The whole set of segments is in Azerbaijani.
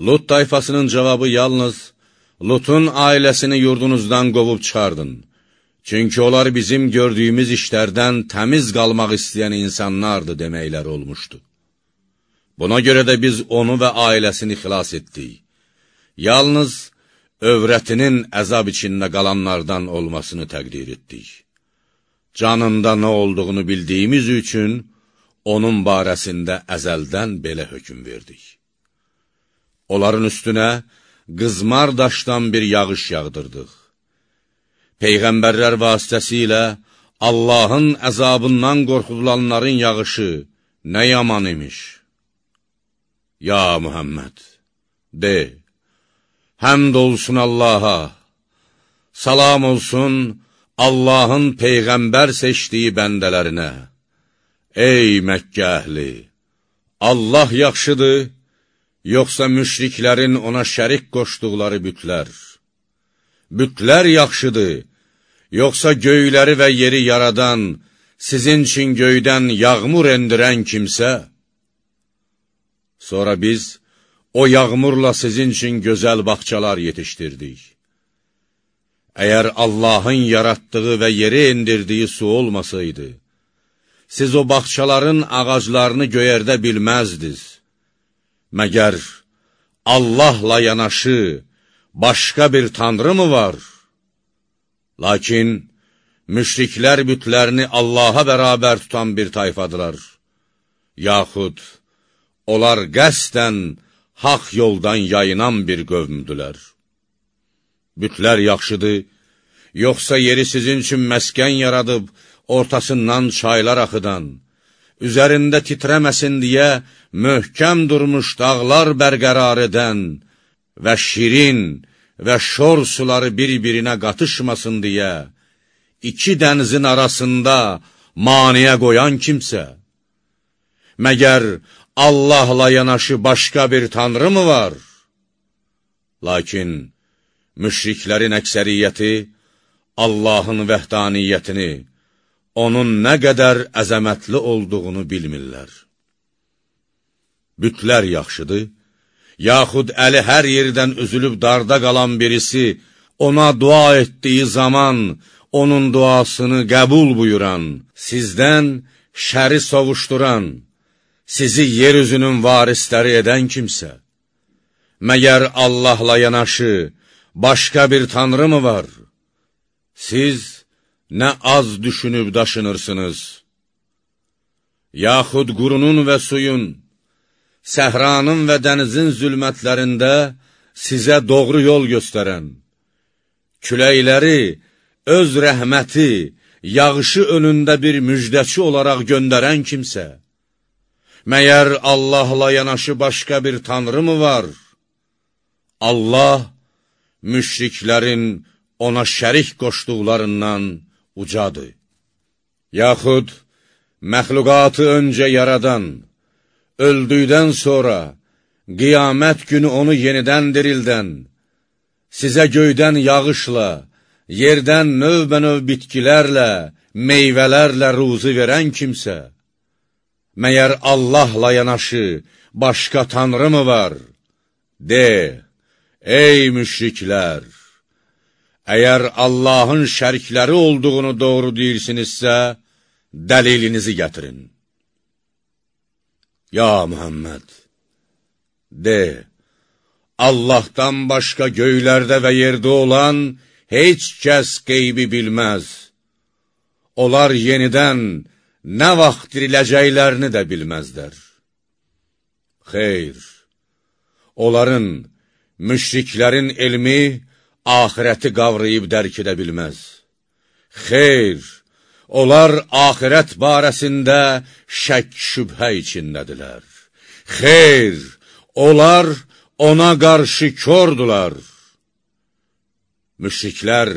Lut tayfasının cavabı yalnız, Lutun ailəsini yurdunuzdan qovub çıxardın. Çünki onlar bizim gördüyümüz işlərdən təmiz qalmaq istəyən insanlardır deməklər olmuşdu. Buna görə də biz onu və ailəsini xilas etdik. Yalnız övrətinin əzab içində qalanlardan olmasını təqdir etdik. Canında nə olduğunu bildiyimiz üçün onun barəsində əzəldən belə hökum verdik. Onların üstünə qızmar daşdan bir yağış yağdırdıq. Peyğəmbərlər vasitəsilə Allahın əzabından qorxudulanların yağışı nə yaman imiş. Ya Muhammed, de, həmd olsun Allaha, salam olsun Allahın Peyğəmbər seçdiyi bəndələrinə. Ey Məkkə əhli! Allah yaxşıdır, yoxsa müşriklərin ona şərik qoşduqları bütlər? Bütlər yaxşıdır, yoxsa göyləri və yeri yaradan, sizin üçün göydən yağmur endirən kimsə? Sonra biz o yağmurla sizin üçün gözəl bağçalar yetişdirdik. Əgər Allahın yaratdığı və yeri endirdiyi su olmasaydı, siz o bağçaların ağaclarını göyərdə bilməzdiniz. Məgər Allahla yanaşı başqa bir tanrı mı var? Lakin müşriklər bütlərini Allaha bərabər tutan bir tayfadılar. Yaxud onlar qəsdən haq yoldan yayınan bir qövmdülər. Bütlər yaxşıdır, yoxsa yeri sizin üçün məskən yaradıb, ortasından çaylar axıdan, üzərində titrəməsin deyə möhkəm durmuş dağlar bərqərar edən və şirin və şor suları bir-birinə qatışmasın deyə, iki dənizin arasında maniyə qoyan kimsə, məgər Allahla yanaşı başqa bir tanrı mı var? Lakin müşriklərin əksəriyyəti Allahın vəhdaniyyətini, onun nə qədər əzəmətli olduğunu bilmirlər. Bütlər yaxşıdır, yaxud əli hər yerdən üzülüb darda qalan birisi ona dua etdiyi zaman onun duasını qəbul buyuran, sizdən şəri sovuşduran, sizi yeryüzünün varisləri edən kimsə, məgər Allahla yanaşı başqa bir tanrı mı var? Siz nə az düşünüb daşınırsınız, yaxud qurunun və suyun, səhranın və dənizin zülmətlərində sizə doğru yol göstərən, küləkləri öz rəhməti, yağışı önündə bir müjdəçi olaraq göndərən kimsə, məyər Allahla yanaşı başqa bir tanrı mı var? Allah, müşriklərin ona şərik qoşduqlarından ucadır. Yaxud, məxluqatı öncə yaradan, öldükdən sonra, qiyamət günü onu yenidən dirildən, sizə göydən yağışla, yerdən növbə-növ bitkilərlə, meyvələrlə ruzu verən kimsə, məyər Allahla yanaşı başqa tanrı mı var? De, ey müşriklər! Əgər Allahın şərikləri olduğunu doğru deyirsinizsə, dəlilinizi gətirin. Ya Muhammed, de, Allahdan başqa göylərdə və yerdə olan heç kəs qeybi bilməz. Onlar yenidən nə vaxt diriləcəklərini də bilməzlər. Xeyr, onların, müşriklərin elmi, axirəti qavrayıb dərk edə bilməz. Xeyr, onlar axirət barəsində şək şübhə içindədirlər. Xeyr, onlar ona qarşı kordular. Müşriklər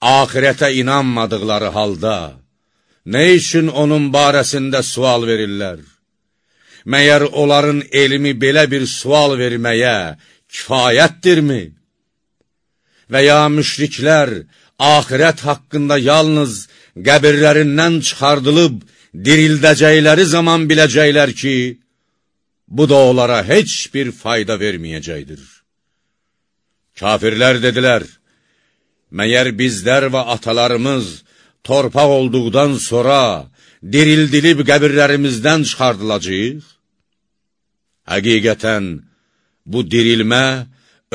axirətə inanmadıqları halda, nə üçün onun barəsində sual verirlər? Məyər onların elmi belə bir sual verməyə kifayətdirmi? Və ya müşriklər axirət haqqında yalnız qəbirlərindən çıxardılıb dirildəcəkləri zaman biləcəklər ki, bu da onlara heç bir fayda verməyəcəkdir. Kafirlər dedilər, məyər bizlər və atalarımız torpaq olduqdan sonra dirildilib qəbirlərimizdən çıxardılacaq? Həqiqətən, bu dirilmə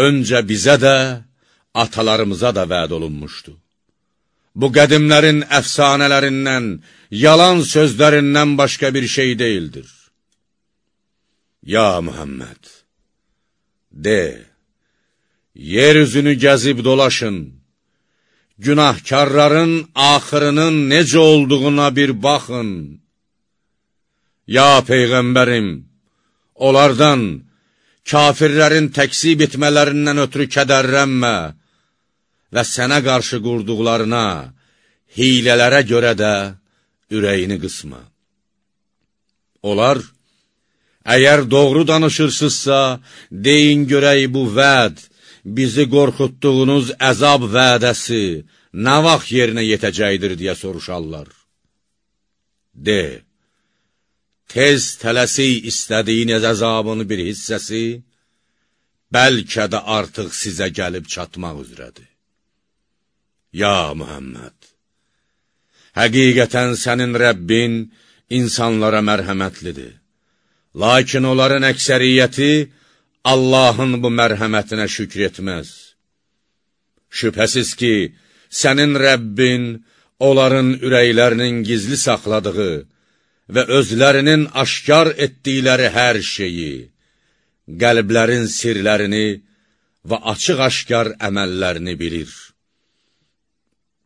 öncə bizə də, atalarımıza da vəd olunmuşdu. Bu qədimlərin əfsanələrindən, yalan sözlərindən başqa bir şey deyildir. Ya Muhammed, de, yer üzünü gəzib dolaşın, günahkarların axırının necə olduğuna bir baxın. Ya Peyğəmbərim, onlardan, kafirlərin təksib etmələrindən ötürü kədərrənmə və sənə qarşı qurduqlarına, hilələrə görə də ürəyini qısma. Onlar, əgər doğru danışırsızsa, deyin görək bu vəd, bizi qorxutduğunuz əzab vədəsi nə vaxt yerinə yetəcəkdir, deyə soruşarlar. De, tez tələsik istədiyiniz əzabını bir hissəsi, bəlkə də artıq sizə gəlib çatmaq üzrədir. Ya Muhammed, həqiqətən sənin Rəbbin insanlara mərhəmətlidir. Lakin onların əksəriyyəti Allahın bu mərhəmətinə şükr etməz. Şübhəsiz ki, sənin Rəbbin onların ürəklərinin gizli saxladığı və özlərinin aşkar etdikləri hər şeyi, qəlblərin sirlərini və açıq-aşkar əməllərini bilir.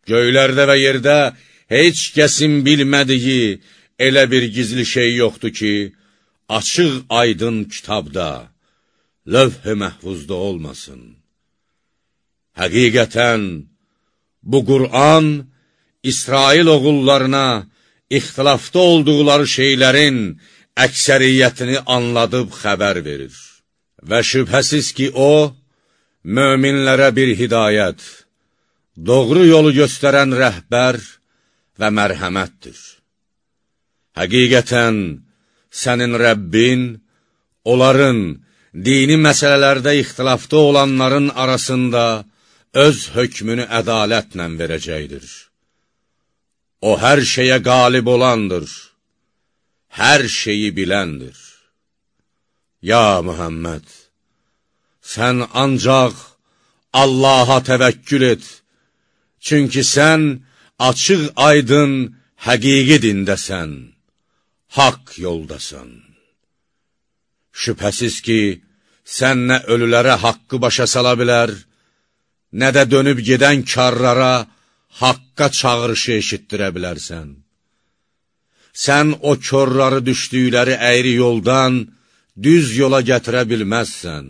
Göylərdə və yerdə heç kəsin bilmədiyi elə bir gizli şey yoxdur ki, açıq aydın kitabda, lövh-i məhvuzda olmasın. Həqiqətən, bu Qur'an İsrail oğullarına ixtilafda olduqları şeylərin əksəriyyətini anladıb xəbər verir. Və şübhəsiz ki, o, möminlərə bir hidayət, doğru yolu göstərən rəhbər və mərhəmətdir. Həqiqətən, sənin Rəbbin, onların dini məsələlərdə ixtilafda olanların arasında öz hökmünü ədalətlə verəcəkdir. O, hər şeyə qalib olandır, hər şeyi biləndir. Ya Mühəmməd, sən ancaq Allaha təvəkkül et, çünki sən açıq aydın həqiqi dindəsən, haqq yoldasan. Şübhəsiz ki, sən nə ölülərə haqqı başa sala bilər, nə də dönüb gedən karlara haqqa çağırışı eşitdirə bilərsən. Sən o körları düşdükləri əyri yoldan düz yola gətirə bilməzsən.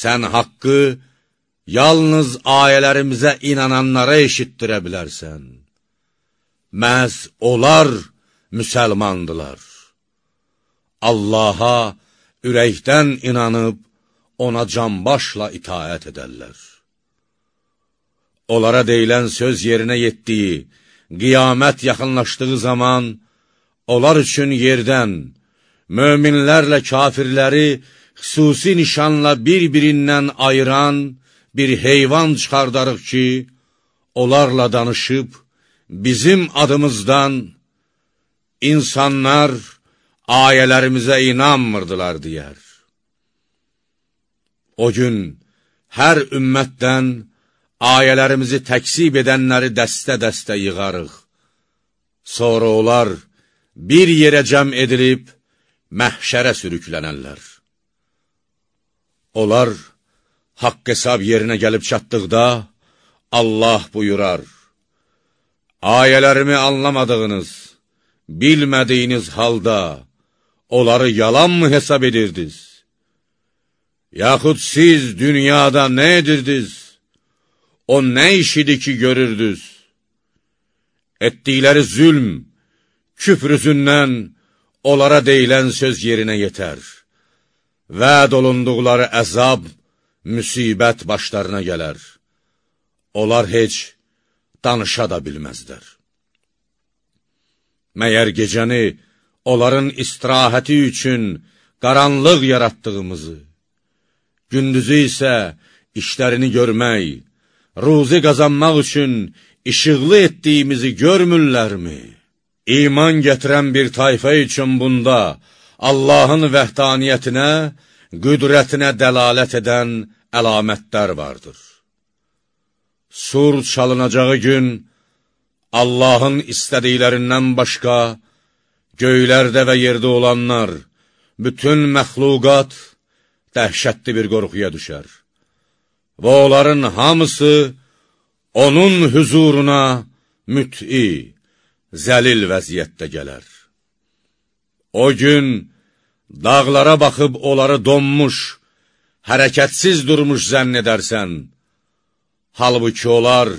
Sən haqqı yalnız ayələrimizə inananlara eşitdirə bilərsən. Məhz onlar müsəlmandılar. Allaha ürəkdən inanıb, ona canbaşla itaət edərlər. Onlara deyilən söz yerinə yetdiyi, qiyamət yaxınlaşdığı zaman, onlar üçün yerdən, möminlərlə kafirləri xüsusi nişanla bir-birindən ayıran bir heyvan çıxardarıq ki, onlarla danışıb, bizim adımızdan insanlar ayələrimizə inanmırdılar, deyər. O gün hər ümmətdən ayələrimizi təksib edənləri dəstə-dəstə yığarıq. Sonra onlar bir yerə cəm edilib, məhşərə sürüklənərlər. Onlar haqq hesab yerinə gəlib çatdıqda, Allah buyurar, Ayələrimi anlamadığınız, bilmədiyiniz halda, onları yalanmı hesab edirdiniz? Yaxud siz dünyada nə edirdiniz? O nə iş idi ki, görürdünüz? Etdikləri zülm, küfr üzündən onlara deyilən söz yerinə yetər. Vəd olunduqları əzab, müsibət başlarına gələr. Onlar heç danışa da bilməzlər. Məyər gecəni onların istirahəti üçün qaranlıq yaratdığımızı, gündüzü isə işlərini görmək, ruzi qazanmaq üçün işıqlı etdiyimizi görmürlərmi? İman gətirən bir tayfa üçün bunda Allahın vəhdaniyyətinə, qüdrətinə dəlalət edən əlamətlər vardır. Sur çalınacağı gün Allahın istədiklərindən başqa göylərdə və yerdə olanlar, bütün məxluqat dəhşətli bir qorxuya düşər. Və onların hamısı onun hüzuruna müt'i, zəlil vəziyyətdə gələr. O gün dağlara baxıb onları donmuş, hərəkətsiz durmuş zənn edərsən, halbuki onlar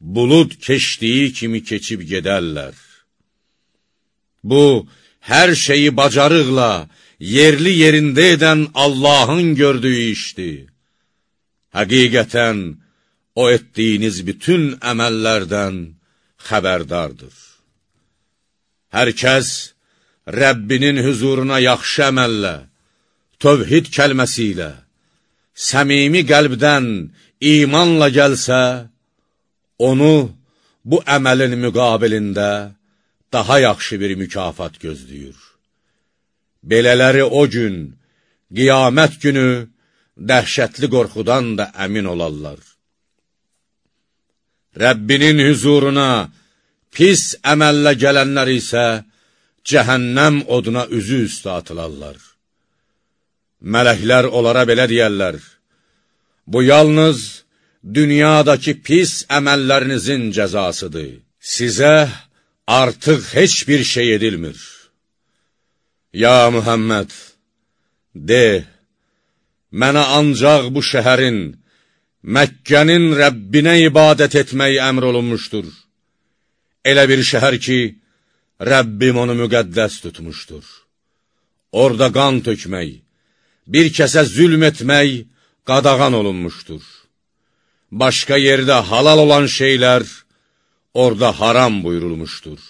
bulud keçdiyi kimi keçib gedərlər. Bu, hər şeyi bacarıqla, yerli yerində edən Allahın gördüyü işdir. Həqiqətən, o etdiyiniz bütün əməllərdən xəbərdardır. Hər kəs Rəbbinin hüzuruna yaxşı əməllə, tövhid kəlməsi ilə, səmimi qəlbdən imanla gəlsə, onu bu əməlin müqabilində daha yaxşı bir mükafat gözləyir. Belələri o gün, qiyamət günü, dəhşətli qorxudan da əmin olarlar. Rəbbinin hüzuruna pis əməllə gələnlər isə cəhənnəm oduna üzü üstə atılarlar. Mələklər onlara belə deyərlər, bu yalnız dünyadakı pis əməllərinizin cəzasıdır. Sizə artıq heç bir şey edilmir. Ya Mühəmməd, de, mənə ancaq bu şəhərin, Məkkənin Rəbbinə ibadət etmək əmr olunmuşdur. Elə bir şəhər ki, Rəbbim onu müqəddəs tutmuşdur. Orada qan tökmək, bir kəsə zülm etmək qadağan olunmuşdur. Başqa yerdə halal olan şeylər orada haram buyurulmuşdur.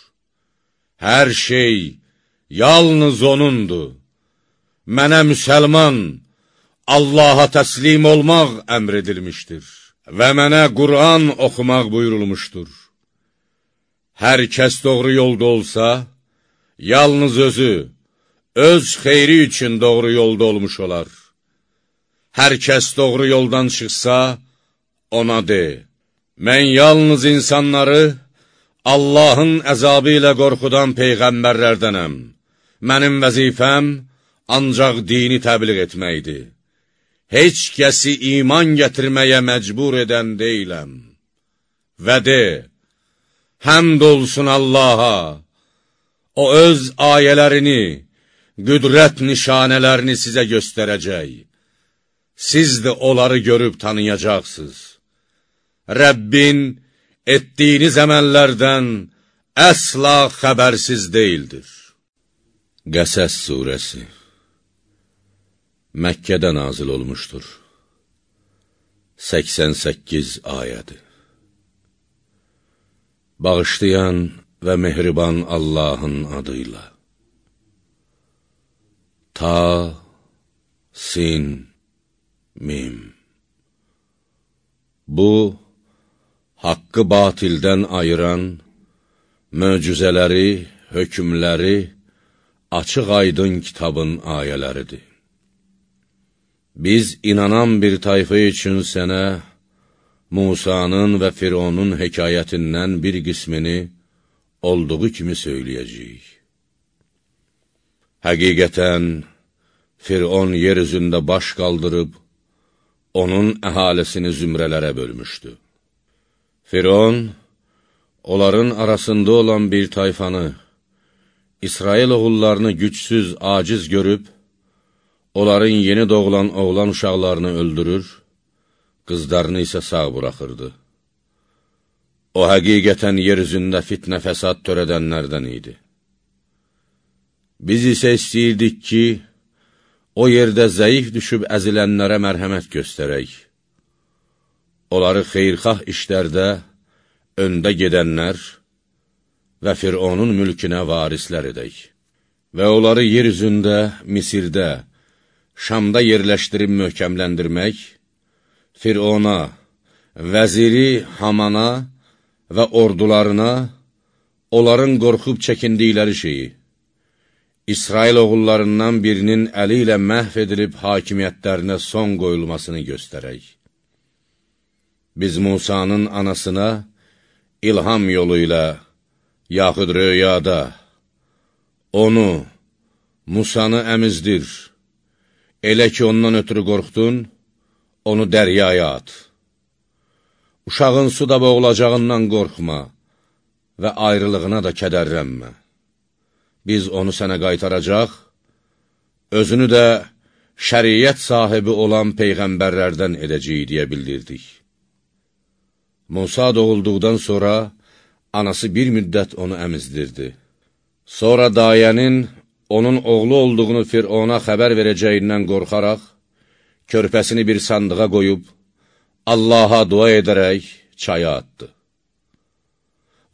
Hər şey yalnız O'nundur. Mənə müsəlman, Allaha təslim olmaq əmr edilmişdir və mənə Qur'an oxumaq buyurulmuşdur. Hər kəs doğru yolda olsa, yalnız özü, öz xeyri üçün doğru yolda olmuş olar. Hər kəs doğru yoldan çıxsa, ona de, mən yalnız insanları Allahın əzabı ilə qorxudan peyğəmbərlərdənəm. Mənim vəzifəm ancaq dini təbliğ etməkdir heç kəsi iman gətirməyə məcbur edən deyiləm. Və de, həmd olsun Allaha, o öz ayələrini, qüdrət nişanələrini sizə göstərəcək. Siz də onları görüb tanıyacaqsınız. Rəbbin etdiyiniz əməllərdən əsla xəbərsiz deyildir. Qəsəs Suresi Məkkədə nazil olmuşdur. 88 ayədir. Bağışlayan və mehriban Allahın adıyla. Ta, sin, mim. Bu, haqqı batildən ayıran, möcüzələri, hökmləri, açıq aydın kitabın ayələridir. Biz inanan bir tayfa üçün sənə Musanın və Fironun hekayətindən bir qismini olduğu kimi söyləyəcəyik. Həqiqətən, Firon yer üzündə baş qaldırıb, onun əhalisini zümrələrə bölmüşdü. Firon, onların arasında olan bir tayfanı, İsrail oğullarını gücsüz, aciz görüb, onların yeni doğulan oğlan uşaqlarını öldürür, qızlarını isə sağ buraxırdı. O, həqiqətən yer üzündə fitnə fəsad törədənlərdən idi. Biz isə istəyirdik ki, o yerdə zəif düşüb əzilənlərə mərhəmət göstərək. Onları xeyrxah işlərdə öndə gedənlər və Fironun mülkünə varislər edək. və onları yer üzündə, Misirdə, Şamda yerləşdirib möhkəmləndirmək, Firona, vəziri Hamana və ordularına, onların qorxub çəkindikləri şeyi, İsrail oğullarından birinin əli ilə məhv edilib hakimiyyətlərinə son qoyulmasını göstərək. Biz Musanın anasına ilham yolu ilə, yaxud röyada, onu, Musanı əmizdir, elə ki ondan ötürü qorxdun, onu dəryaya at. Uşağın suda boğulacağından qorxma və ayrılığına da kədərlənmə. Biz onu sənə qaytaracaq, özünü də şəriyyət sahibi olan peyğəmbərlərdən edəcəyik deyə bildirdik. Musa doğulduqdan sonra anası bir müddət onu əmizdirdi. Sonra dayənin onun oğlu olduğunu Firona xəbər verəcəyindən qorxaraq, körpəsini bir sandığa qoyub, Allaha dua edərək çaya atdı.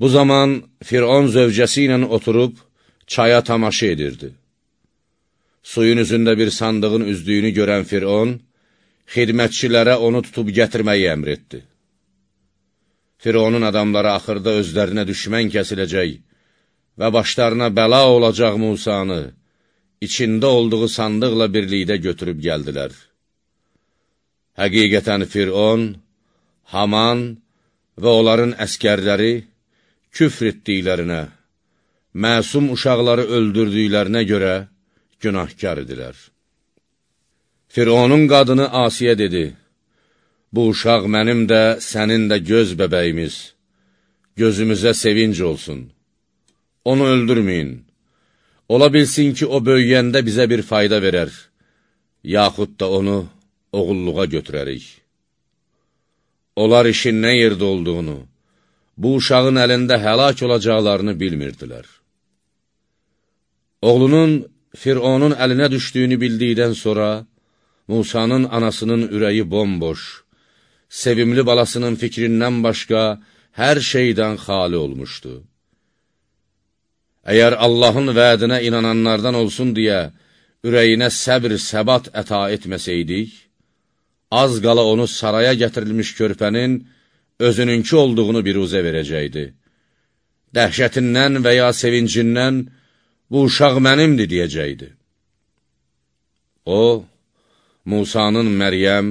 Bu zaman Firon zövcəsi ilə oturub çaya tamaşa edirdi. Suyun üzündə bir sandığın üzdüyünü görən Firon, xidmətçilərə onu tutub gətirməyi əmr etdi. Fironun adamları axırda özlərinə düşmən kəsiləcək və başlarına bəla olacaq Musanı, içində olduğu sandıqla birlikdə götürüb gəldilər. Həqiqətən Firon, Haman və onların əskərləri küfr etdiklərinə, məsum uşaqları öldürdüklərinə görə günahkar idilər. Fironun qadını Asiyə dedi, Bu uşaq mənim də, sənin də göz bəbəyimiz, gözümüzə sevinc olsun. Onu öldürməyin. Ola bilsin ki, o böyüyəndə bizə bir fayda verər, yaxud da onu oğulluğa götürərik. Onlar işin nə yerdə olduğunu, bu uşağın əlində həlak olacaqlarını bilmirdilər. Oğlunun Fironun əlinə düşdüyünü bildikdən sonra, Musanın anasının ürəyi bomboş, sevimli balasının fikrindən başqa hər şeydən xali olmuşdu. Əgər Allahın vədinə inananlardan olsun deyə ürəyinə səbr, səbat əta etməsəydik, az qala onu saraya gətirilmiş körpənin özününki olduğunu biruzə verəcəkdi. Dəhşətindən və ya sevincindən bu uşaq mənimdir deyəcəkdi. O, Musanın Məryəm,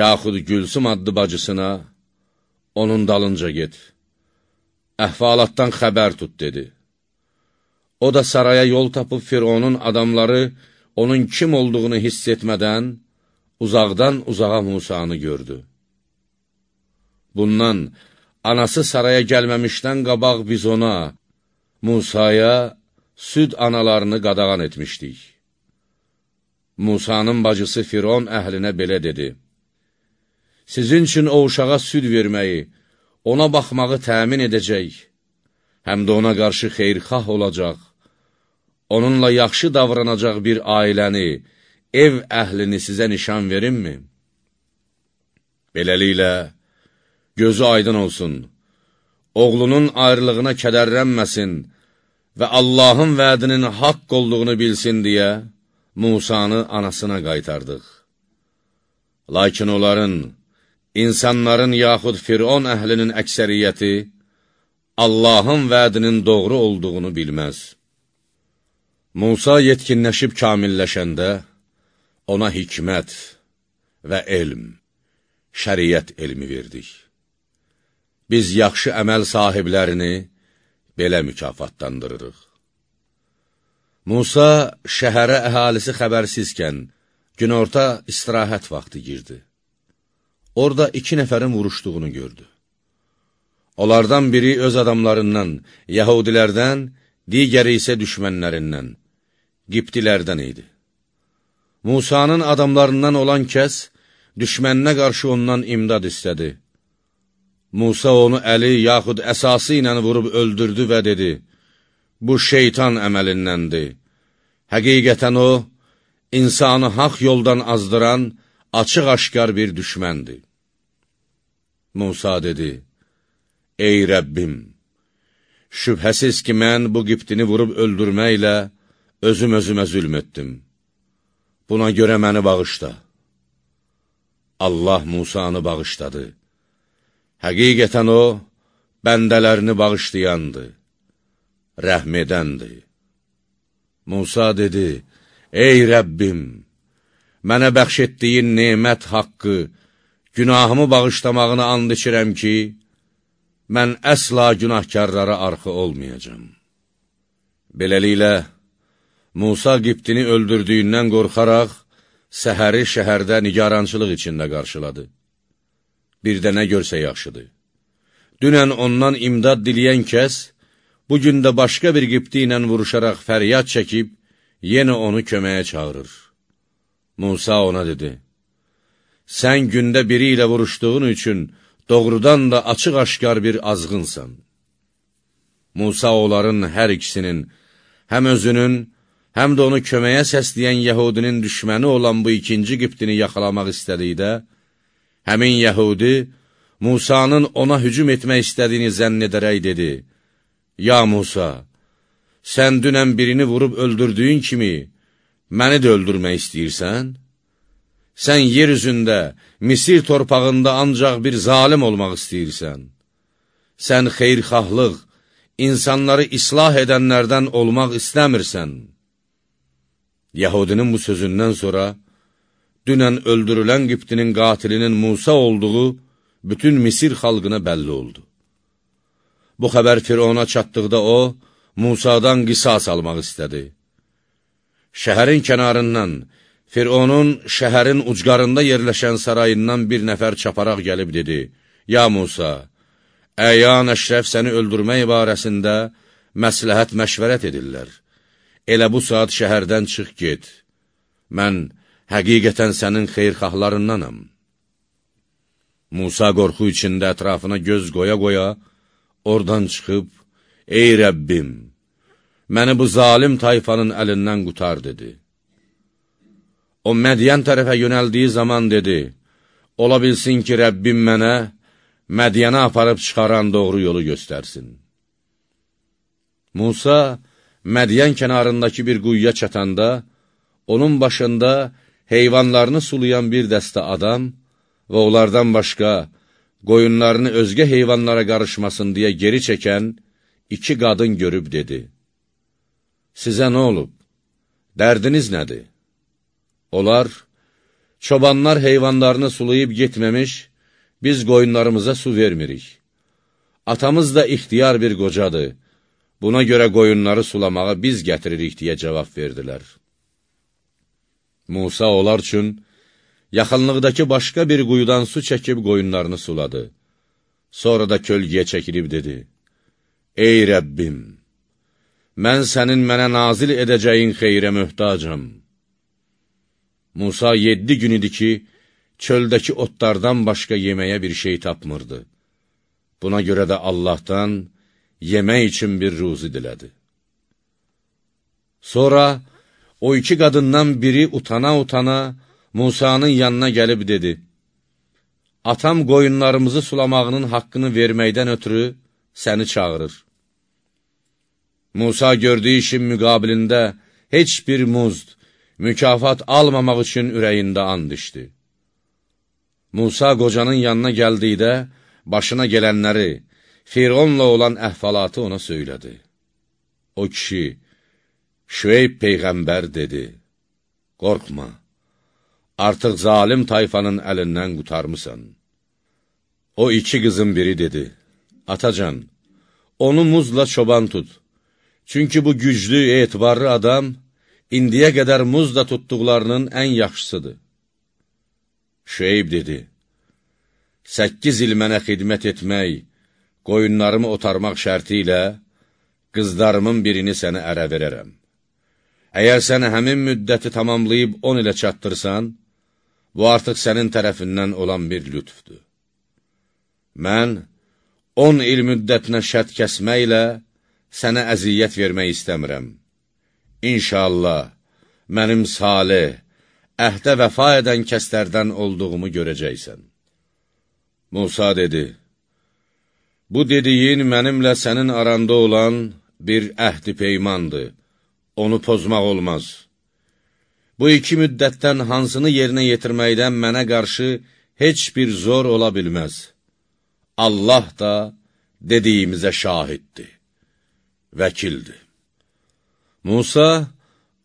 yaxud Gülsüm adlı bacısına, onun dalınca get, əhvalatdan xəbər tut, dedi. O da saraya yol tapıb Fironun adamları onun kim olduğunu hiss etmədən, uzaqdan uzağa Musanı gördü. Bundan, anası saraya gəlməmişdən qabaq biz ona, Musaya, süd analarını qadağan etmişdik. Musanın bacısı Firon əhlinə belə dedi, Sizin üçün o uşağa süd verməyi, ona baxmağı təmin edəcək, həm də ona qarşı xeyrxah olacaq, onunla yaxşı davranacaq bir ailəni, ev əhlini sizə nişan verinmi? Beləliklə, gözü aydın olsun, oğlunun ayrılığına kədərlənməsin və Allahın vədinin haqq olduğunu bilsin deyə Musanı anasına qaytardıq. Lakin onların, insanların yaxud Firon əhlinin əksəriyyəti Allahın vədinin doğru olduğunu bilməz. Musa yetkinləşib kamilləşəndə ona hikmət və elm, şəriət elmi verdik. Biz yaxşı əməl sahiblərini belə mükafatlandırırıq. Musa şəhərə əhalisi xəbərsizkən, günorta istirahət vaxtı girdi. Orada iki nəfərin vuruşduğunu gördü. Onlardan biri öz adamlarından, Yahudilərdən, digəri isə düşmənlərindən, Qiptilərdən idi. Musanın adamlarından olan kəs, düşməninə qarşı ondan imdad istədi. Musa onu əli yaxud əsası ilə vurub öldürdü və dedi, bu şeytan əməlindəndir. Həqiqətən o, insanı haq yoldan azdıran, açıq-aşkar bir düşməndir. Musa dedi, Ey Rəbbim, şübhəsiz ki, mən bu qiptini vurub öldürməklə özüm özümə zülm etdim. Buna görə məni bağışla. Allah Musanı bağışladı. Həqiqətən o, bəndələrini bağışlayandır, rəhm edəndir. Musa dedi, Ey Rəbbim, mənə bəxş etdiyin nemət haqqı, günahımı bağışlamağını and içirəm ki, mən əsla günahkarlara arxı olmayacam. Beləliklə, Musa Qibtini öldürdüyündən qorxaraq, səhəri şəhərdə nigarançılıq içində qarşıladı. Bir də nə görsə yaxşıdır. Dünən ondan imdad diləyən kəs, bugün də başqa bir qibti ilə vuruşaraq fəryad çəkib, yenə onu köməyə çağırır. Musa ona dedi, Sən gündə biri ilə vuruşduğun üçün doğrudan da açıq-aşkar bir azğınsan. Musa onların hər ikisinin, həm özünün, həm də onu köməyə səsləyən yəhudinin düşməni olan bu ikinci qibtini yaxalamaq istədikdə, həmin yəhudi Musanın ona hücum etmək istədiyini zənn edərək dedi, Ya Musa, sən dünən birini vurub öldürdüyün kimi, məni də öldürmək istəyirsən? Sən yer üzündə, Misir torpağında ancaq bir zalim olmaq istəyirsən. Sən xeyrxahlıq, insanları islah edənlərdən olmaq istəmirsən. Yahudinin bu sözündən sonra, dünən öldürülən Qibtinin qatilinin Musa olduğu bütün Misir xalqına bəlli oldu. Bu xəbər Firona çatdıqda o, Musadan qisas almaq istədi. Şəhərin kənarından, Fironun şəhərin ucqarında yerləşən sarayından bir nəfər çaparaq gəlib dedi, Ya Musa, əyan əşrəf səni öldürmək barəsində məsləhət məşvərət edirlər. Elə bu saat şəhərdən çıx get. Mən həqiqətən sənin xeyrxahlarındanam. Musa qorxu içində ətrafına göz qoya-qoya, oradan çıxıb, Ey Rəbbim, məni bu zalim tayfanın əlindən qutar, dedi. O Mədiyən tərəfə yönəldiyi zaman dedi, ola bilsin ki, Rəbbim mənə Mədiyənə aparıb çıxaran doğru yolu göstərsin. Musa Mədiyən kənarındakı bir quyuya çatanda, onun başında heyvanlarını sulayan bir dəstə adam və onlardan başqa qoyunlarını özgə heyvanlara qarışmasın deyə geri çəkən iki qadın görüb dedi, Sizə nə olub? Dərdiniz nədir? Onlar, çobanlar heyvanlarını sulayıb getməmiş, biz qoyunlarımıza su vermirik. Atamız da ixtiyar bir qocadır, buna görə qoyunları sulamağa biz gətiririk, deyə cavab verdilər. Musa onlar üçün, yaxınlıqdakı başqa bir quyudan su çəkib qoyunlarını suladı. Sonra da kölgəyə çəkilib dedi, Ey Rəbbim, mən sənin mənə nazil edəcəyin xeyrə möhtacam. Musa yeddi gün idi ki, çöldəki otlardan başqa yeməyə bir şey tapmırdı. Buna görə də Allahdan yemək üçün bir ruzi dilədi. Sonra o iki qadından biri utana-utana Musanın yanına gəlib dedi, Atam qoyunlarımızı sulamağının haqqını verməkdən ötürü səni çağırır. Musa gördüyü işin müqabilində heç bir muzd, mükafat almamaq üçün ürəyində and içdi. Musa qocanın yanına gəldikdə, başına gələnləri, Fironla olan əhvalatı ona söylədi. O kişi, Şüeyb Peyğəmbər dedi, Qorxma, artıq zalim tayfanın əlindən qutarmısan. O iki qızın biri dedi, Atacan, onu muzla çoban tut, çünki bu güclü, etibarlı adam, indiyə qədər muzda tutduqlarının ən yaxşısıdır. Şüeyb dedi, Səkkiz il mənə xidmət etmək, qoyunlarımı otarmaq şərti ilə qızlarımın birini sənə ərə verərəm. Əgər sən həmin müddəti tamamlayıb on ilə çatdırsan, bu artıq sənin tərəfindən olan bir lütfdür. Mən on il müddətinə şərt kəsməklə sənə əziyyət vermək istəmirəm. İnşallah, mənim salih, əhdə vəfa edən kəslərdən olduğumu görəcəksən. Musa dedi, Bu dediyin mənimlə sənin aranda olan bir əhdi peymandır. Onu pozmaq olmaz. Bu iki müddətdən hansını yerinə yetirməkdən mənə qarşı heç bir zor ola bilməz. Allah da dediyimizə şahiddir, vəkildir. Musa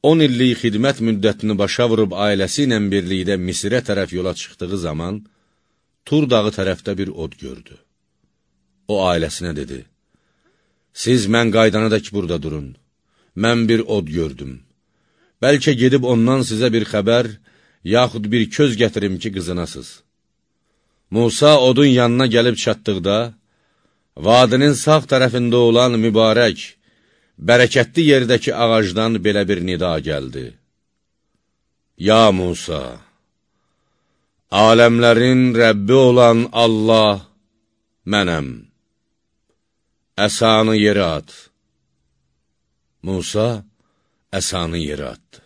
10 illik xidmət müddətini başa vurub ailəsi ilə birlikdə Misirə tərəf yola çıxdığı zaman, Tur dağı tərəfdə bir od gördü. O ailəsinə dedi, Siz mən qaydana dək burada durun, mən bir od gördüm. Bəlkə gedib ondan sizə bir xəbər, yaxud bir köz gətirim ki, qızınasız. Musa odun yanına gəlib çatdıqda, vadinin sağ tərəfində olan mübarək, bərəkətli yerdəki ağacdan belə bir nida gəldi. Ya Musa! Aləmlərin Rəbbi olan Allah mənəm. Əsanı yerə at. Musa əsanı yerə atdı.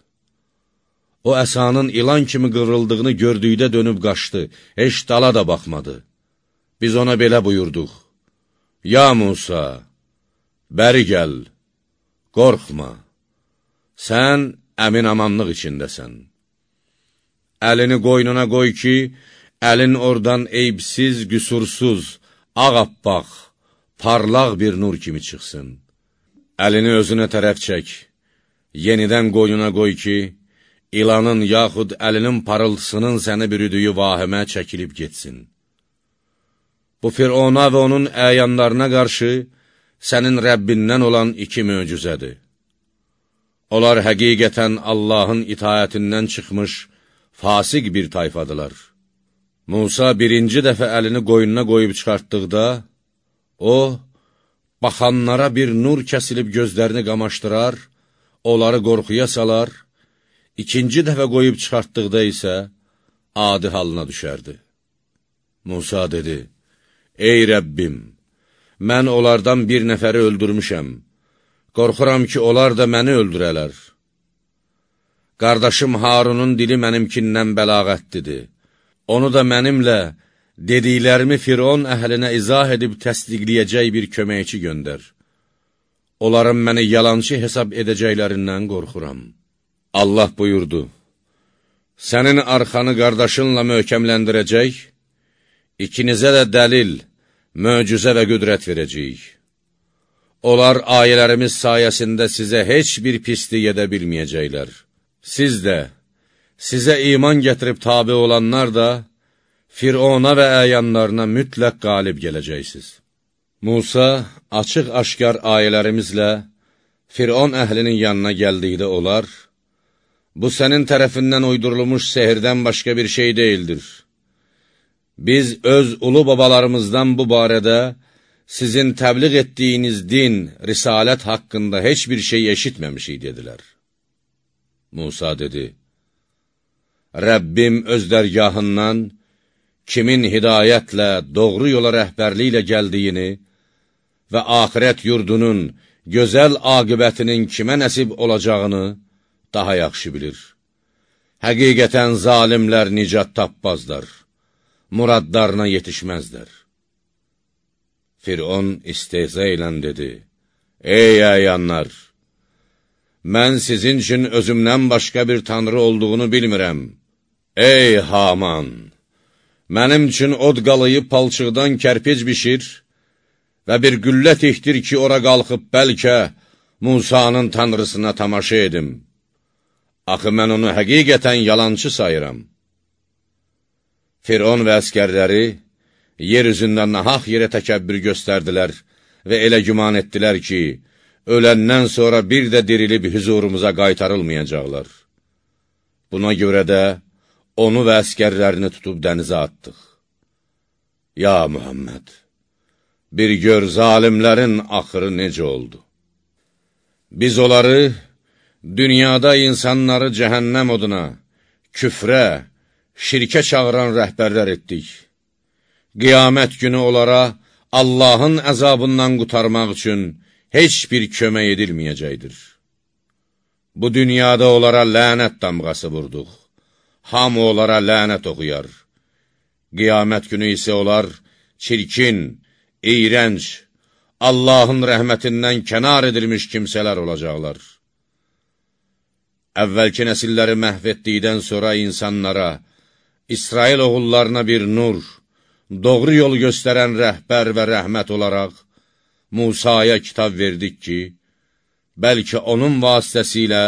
O əsanın ilan kimi qırıldığını gördükdə dönüb qaçdı, heç dala da baxmadı. Biz ona belə buyurduq. Ya Musa, bəri gəl, qorxma, sən əmin amanlıq içindəsən. Əlini qoynuna qoy ki, əlin oradan eybsiz, qüsursuz, ağappaq, parlaq bir nur kimi çıxsın. Əlini özünə tərəf çək, yenidən qoynuna qoy ki, ilanın yaxud əlinin parıltısının səni bürüdüyü vahimə çəkilib getsin. Bu Firona və onun əyanlarına qarşı sənin Rəbbindən olan iki möcüzədir. Onlar həqiqətən Allahın itayətindən çıxmış, fasiq bir tayfadılar. Musa birinci dəfə əlini qoyununa qoyub çıxartdıqda, o, baxanlara bir nur kəsilib gözlərini qamaşdırar, onları qorxuya salar, ikinci dəfə qoyub çıxartdıqda isə adi halına düşərdi. Musa dedi, Ey Rəbbim, mən onlardan bir nəfəri öldürmüşəm, qorxuram ki, onlar da məni öldürələr. Qardaşım Harunun dili mənimkindən bəlağətlidir. Onu da mənimlə dediklərimi Firon əhlinə izah edib təsdiqləyəcək bir köməkçi göndər. Onların məni yalancı hesab edəcəklərindən qorxuram. Allah buyurdu, Sənin arxanı qardaşınla möhkəmləndirəcək, ikinizə də dəlil, möcüzə və qüdrət verəcəyik. Onlar ayələrimiz sayəsində sizə heç bir pislik edə bilməyəcəklər. Siz də, sizə iman gətirib tabi olanlar da, Firona və əyanlarına mütləq qalib gələcəksiniz. Musa açıq-aşkar ayələrimizlə Firon əhlinin yanına gəldikdə onlar, bu sənin tərəfindən uydurulmuş sehirdən başqa bir şey deyildir. Biz öz ulu babalarımızdan bu barədə sizin təbliğ etdiyiniz din, risalət haqqında heç bir şey eşitməmişik, dedilər. Musa dedi, Rəbbim öz dərgahından kimin hidayətlə, doğru yola rəhbərliklə gəldiyini və axirət yurdunun gözəl aqibətinin kimə nəsib olacağını daha yaxşı bilir. Həqiqətən zalimlər nicat tapmazlar, muradlarına yetişməzlər. Firon istehza ilə dedi, Ey əyanlar! Mən sizin üçün özümdən başqa bir tanrı olduğunu bilmirəm. Ey Haman! Mənim üçün od qalayıb palçıqdan kərpic bişir və bir güllə tihdir ki, ora qalxıb bəlkə Musanın tanrısına tamaşa edim. Axı mən onu həqiqətən yalancı sayıram. Firon və əskərləri yer üzündən nahaq yerə təkəbbür göstərdilər və elə güman etdilər ki, öləndən sonra bir də dirilib hüzurumuza qaytarılmayacaqlar. Buna görə də onu və əskərlərini tutub dənizə atdıq. Ya Muhammed, bir gör zalimlərin axırı necə oldu. Biz onları dünyada insanları cəhənnəm oduna, küfrə, şirkə çağıran rəhbərlər etdik. Qiyamət günü onlara Allahın əzabından qutarmaq üçün heç bir kömək edilməyəcəkdir. Bu dünyada onlara lənət damğası vurduq. Hamı onlara lənət oxuyar. Qiyamət günü isə onlar çirkin, iyrənc, Allahın rəhmətindən kənar edilmiş kimsələr olacaqlar. əvvəlki nəsilləri məhv etdikdən sonra insanlara, İsrail oğullarına bir nur, doğru yol göstərən rəhbər və rəhmət olaraq Musaya kitab verdik ki, bəlkə onun vasitəsilə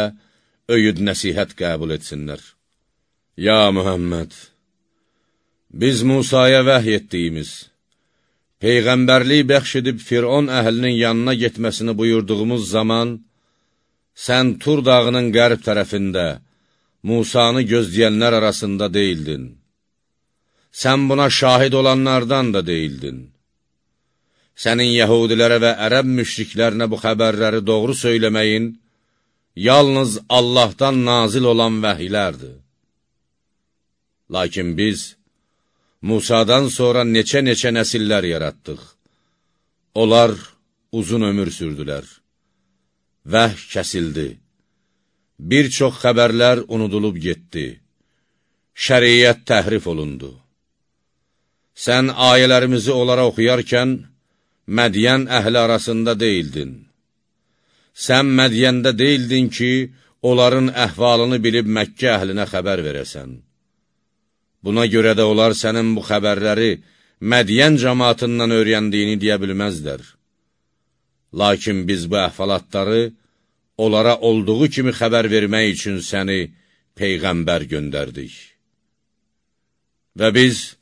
öyüd nəsihət qəbul etsinlər. Ya Mühəmməd, biz Musaya vəhy etdiyimiz, Peyğəmbərlik bəxş edib Firon əhlinin yanına getməsini buyurduğumuz zaman, sən Tur dağının qərb tərəfində, Musanı gözləyənlər arasında deyildin. Sən buna şahid olanlardan da deyildin. Sənin yəhudilərə və ərəb müşriklərinə bu xəbərləri doğru söyləməyin, yalnız Allahdan nazil olan vəhiylərdir. Lakin biz, Musadan sonra neçə-neçə nəsillər yaratdıq. Onlar uzun ömür sürdülər. Vəh kəsildi. Bir çox xəbərlər unudulub getdi. Şəriyyət təhrif olundu. Sən ayələrimizi onlara oxuyarkən, Mədiyən əhli arasında deyildin. Sən Mədiyəndə deyildin ki, onların əhvalını bilib Məkkə əhlinə xəbər verəsən. Buna görə də onlar sənin bu xəbərləri Mədiyən cəmatından öyrəndiyini deyə bilməzlər. Lakin biz bu əhvalatları onlara olduğu kimi xəbər vermək üçün səni Peyğəmbər göndərdik. Və biz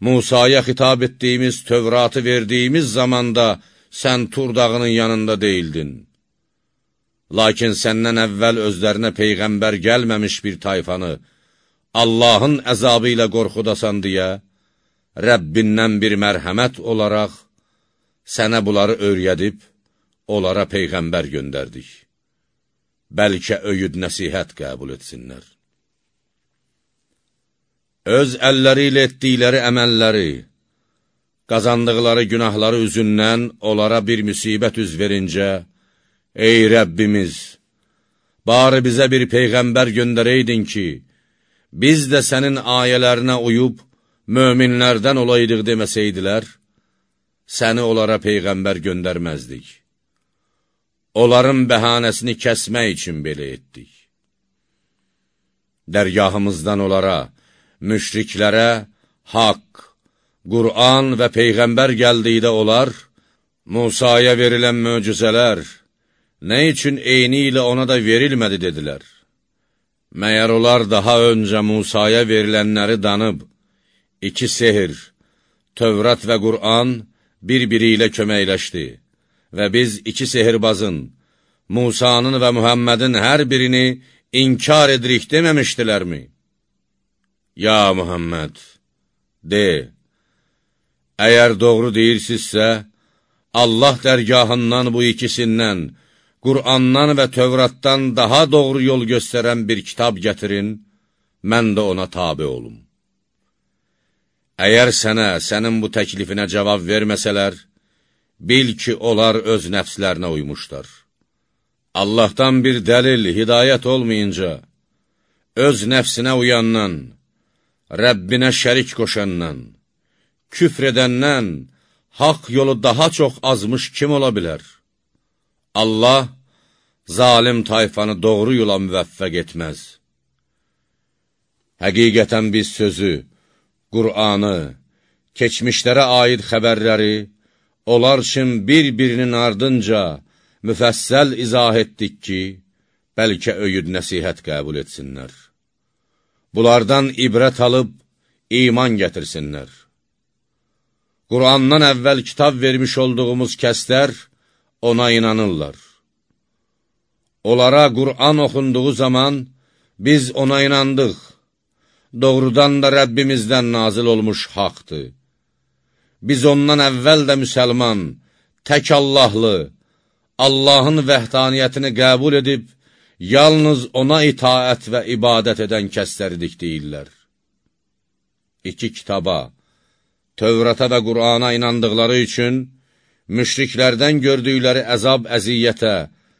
Musaya xitab etdiyimiz Tövratı verdiyimiz zamanda sən Tur dağının yanında deyildin. Lakin səndən əvvəl özlərinə Peyğəmbər gəlməmiş bir tayfanı, Allahın əzabı ilə qorxudasan deyə, Rəbbindən bir mərhəmət olaraq, sənə bunları öyrədib, onlara Peyğəmbər göndərdik. Bəlkə öyüd nəsihət qəbul etsinlər. Öz əlləri ilə etdikləri əməlləri, qazandıqları günahları üzündən onlara bir müsibət üz verincə, Ey Rəbbimiz, bari bizə bir Peyğəmbər göndərəydin ki, biz də sənin ayələrinə uyub, möminlərdən olaydıq deməsəydilər, səni onlara Peyğəmbər göndərməzdik. Onların bəhanəsini kəsmək üçün belə etdik. Dərgahımızdan onlara, müşriklərə haqq, Qur'an və Peyğəmbər gəldikdə olar, Musaya verilən möcüzələr, nə üçün eyni ilə ona da verilmədi, dedilər. Məyər onlar daha öncə Musaya verilənləri danıb, iki sehir, Tövrat və Qur'an bir-biri ilə köməkləşdi və biz iki sehirbazın, Musanın və Mühəmmədin hər birini inkar edirik deməmişdilərmi? Ya Muhammed, de, əgər doğru deyirsinizsə, Allah dərgahından bu ikisindən, Qur'andan və Tövratdan daha doğru yol göstərən bir kitab gətirin, mən də ona tabi olum. Əgər sənə, sənin bu təklifinə cavab verməsələr, bil ki, onlar öz nəfslərinə uymuşlar. Allahdan bir dəlil, hidayət olmayınca, öz nəfsinə uyandan, Rəbbinə şərik qoşandan, küfr edəndən, haqq yolu daha çox azmış kim ola bilər? Allah zalim tayfanı doğru yola müvəffəq etməz. Həqiqətən biz sözü, Qur'anı, keçmişlərə aid xəbərləri, onlar üçün bir-birinin ardınca müfəssəl izah etdik ki, bəlkə öyüd nəsihət qəbul etsinlər. Bunlardan ibrət alıb, iman gətirsinlər. Qurandan əvvəl kitab vermiş olduğumuz kəslər ona inanırlar. Onlara Qur'an oxunduğu zaman biz ona inandıq. Doğrudan da Rəbbimizdən nazil olmuş haqdır. Biz ondan əvvəl də müsəlman, tək Allahlı, Allahın vəhdaniyyətini qəbul edib, yalnız ona itaət və ibadət edən kəsləridik deyirlər. İki kitaba, Tövrata və Qurana inandıqları üçün, müşriklərdən gördükləri əzab əziyyətə,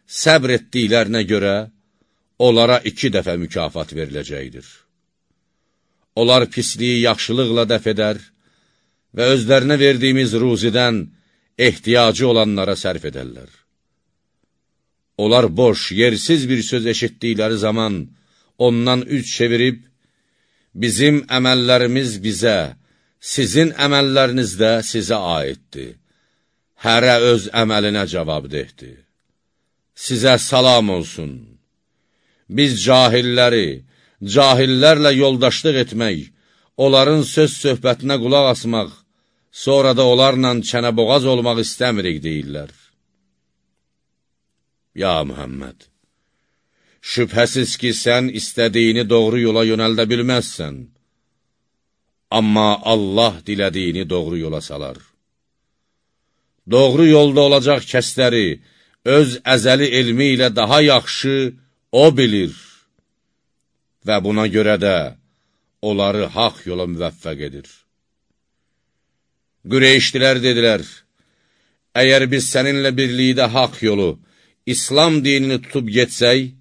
səbr etdiklərinə görə, onlara iki dəfə mükafat veriləcəkdir. Onlar pisliyi yaxşılıqla dəf edər və özlərinə verdiyimiz ruzidən ehtiyacı olanlara sərf edərlər. Onlar boş, yersiz bir söz eşitdikləri zaman ondan üç çevirib, bizim əməllərimiz bizə, sizin əməlləriniz də sizə aiddir. Hərə öz əməlinə cavab dehdi. Sizə salam olsun. Biz cahilləri, cahillərlə yoldaşlıq etmək, onların söz söhbətinə qulaq asmaq, sonra da onlarla çənəboğaz olmaq istəmirik deyirlər. Ya Mühəmməd, şübhəsiz ki, sən istədiyini doğru yola yönəldə bilməzsən, amma Allah dilədiyini doğru yola salar. Doğru yolda olacaq kəsləri öz əzəli elmi ilə daha yaxşı O bilir və buna görə də onları haq yola müvəffəq edir. Qüreyşdilər dedilər, əgər biz səninlə birlikdə haq yolu, İslam dinini tutub getsək,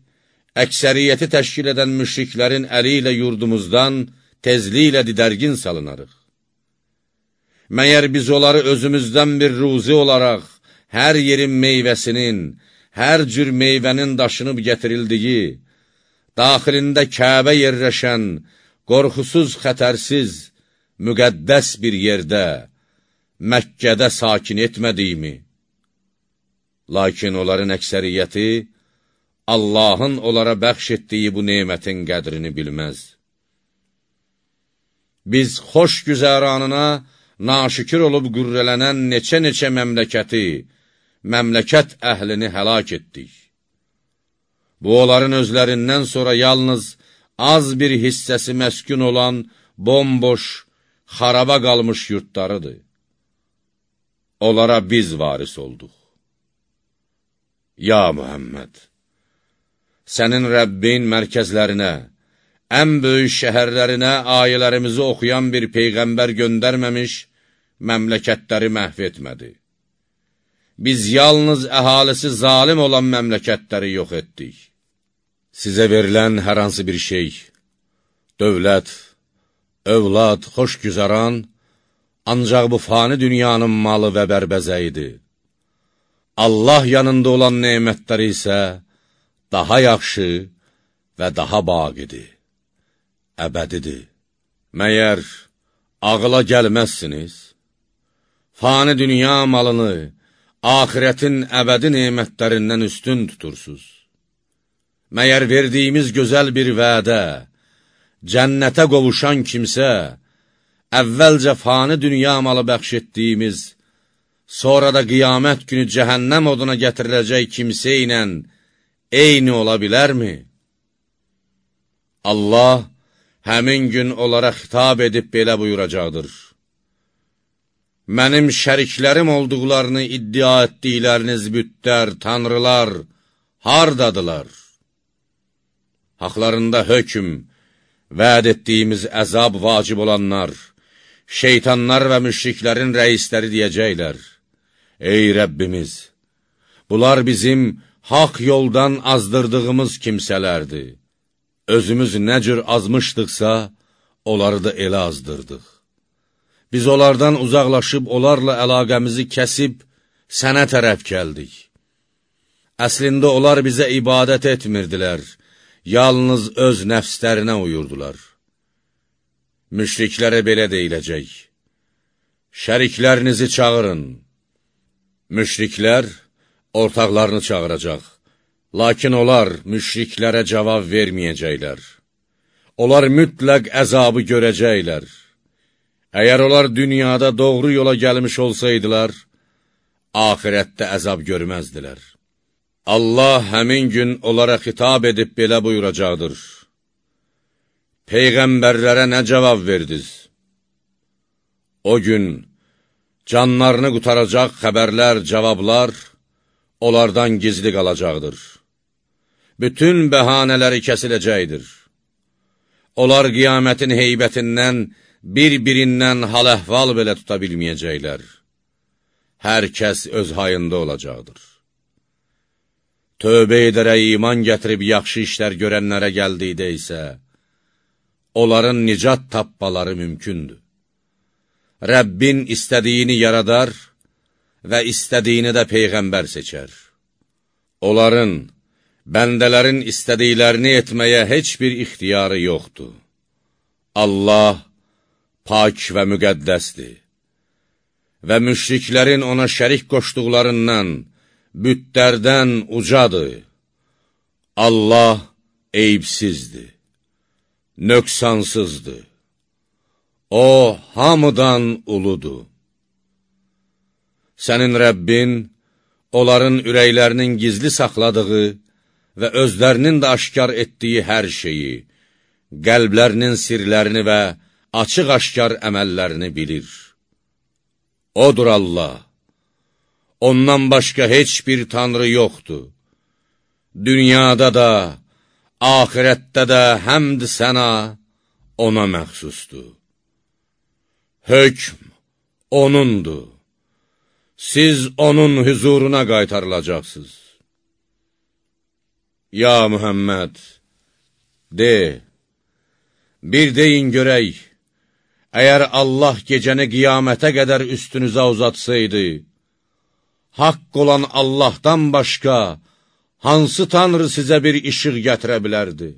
əksəriyyəti təşkil edən müşriklərin əli ilə yurdumuzdan tezliklə didərgin salınarıq. Məyər biz onları özümüzdən bir ruzi olaraq, hər yerin meyvəsinin, hər cür meyvənin daşınıb gətirildiyi, daxilində Kəbə yerləşən, qorxusuz, xətərsiz, müqəddəs bir yerdə, Məkkədə sakin etmədiyimi, lakin onların əksəriyyəti Allahın onlara bəxş etdiyi bu neymətin qədrini bilməz. Biz xoş güzəranına naşükür olub qürrələnən neçə-neçə məmləkəti, məmləkət əhlini həlak etdik. Bu, onların özlərindən sonra yalnız az bir hissəsi məskün olan bomboş, xaraba qalmış yurtlarıdır. Onlara biz varis olduq. Ya Mühəmməd, sənin Rəbbin mərkəzlərinə, ən böyük şəhərlərinə ayələrimizi oxuyan bir Peyğəmbər göndərməmiş, məmləkətləri məhv etmədi. Biz yalnız əhalisi zalim olan məmləkətləri yox etdik. Sizə verilən hər hansı bir şey, dövlət, övlad, xoş güzəran, ancaq bu fani dünyanın malı və bərbəzəyidir. Allah yanında olan neymətlər isə daha yaxşı və daha baqidir, əbədidir. Məyər ağıla gəlməzsiniz? Fani dünya malını, ahirətin əbədi neymətlərindən üstün tutursuz. Məyər verdiyimiz gözəl bir vədə, cənnətə qovuşan kimsə, əvvəlcə fani dünya malı bəxş etdiyimiz, sonra da qiyamət günü cəhənnəm oduna gətiriləcək kimsə ilə eyni ola bilərmi? Allah həmin gün onlara xitab edib belə buyuracaqdır mənim şəriklərim olduqlarını iddia etdikləriniz bütlər, tanrılar, hardadılar? Haqlarında hökm, vəd etdiyimiz əzab vacib olanlar, şeytanlar və müşriklərin rəisləri deyəcəklər, Ey Rəbbimiz, bunlar bizim haq yoldan azdırdığımız kimsələrdir. Özümüz nə cür azmışdıqsa, onları da elə azdırdıq. Biz onlardan uzaqlaşıb, onlarla əlaqəmizi kəsib, sənə tərəf gəldik. Əslində, onlar bizə ibadət etmirdilər, yalnız öz nəfslərinə uyurdular. Müşriklərə belə deyiləcək, şəriklərinizi çağırın. Müşriklər ortaqlarını çağıracaq, lakin onlar müşriklərə cavab verməyəcəklər. Onlar mütləq əzabı görəcəklər. Əgər onlar dünyada doğru yola gəlmiş olsaydılar, ahirətdə əzab görməzdilər. Allah həmin gün onlara xitab edib belə buyuracaqdır. Peyğəmbərlərə nə cavab verdiz? O gün canlarını qutaracaq xəbərlər, cavablar onlardan gizli qalacaqdır. Bütün bəhanələri kəsiləcəkdir. Onlar qiyamətin heybətindən bir-birindən hal-əhval belə tuta bilməyəcəklər. Hər kəs öz hayında olacaqdır. Tövbə edərək iman gətirib yaxşı işlər görənlərə gəldikdə isə, onların nicat tapmaları mümkündür. Rəbbin istədiyini yaradar və istədiyini də Peyğəmbər seçər. Onların, bəndələrin istədiklərini etməyə heç bir ixtiyarı yoxdur. Allah pak və müqəddəsdir və müşriklərin ona şərik qoşduqlarından, bütlərdən ucadır. Allah eyibsizdir, nöqsansızdır. O, hamıdan uludur. Sənin Rəbbin, onların ürəklərinin gizli saxladığı və özlərinin də aşkar etdiyi hər şeyi, qəlblərinin sirlərini və açıq-aşkar əməllərini bilir. Odur Allah, ondan başqa heç bir tanrı yoxdur. Dünyada da, ahirətdə də həmd sənə ona məxsusdur. Hökm O'nundur. Siz O'nun hüzuruna qaytarılacaqsınız. Ya Mühəmməd, de, bir deyin görək, əgər Allah gecəni qiyamətə qədər üstünüzə uzatsaydı, haqq olan Allahdan başqa, hansı tanrı sizə bir işıq gətirə bilərdi?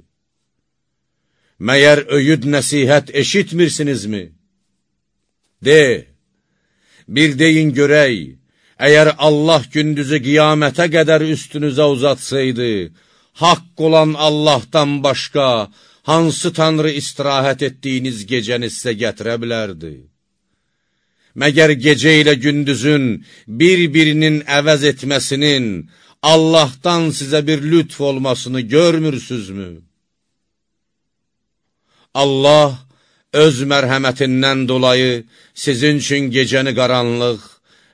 Məyər öyüd nəsihət eşitmirsinizmi? De, bir deyin görək, əgər Allah gündüzü qiyamətə qədər üstünüzə uzatsaydı, haqq olan Allahdan başqa, hansı tanrı istirahət etdiyiniz gecəni sizə gətirə bilərdi? Məgər gecə ilə gündüzün bir-birinin əvəz etməsinin, Allahdan sizə bir lütf olmasını görmürsüzmü? Allah öz mərhəmətindən dolayı sizin üçün gecəni qaranlıq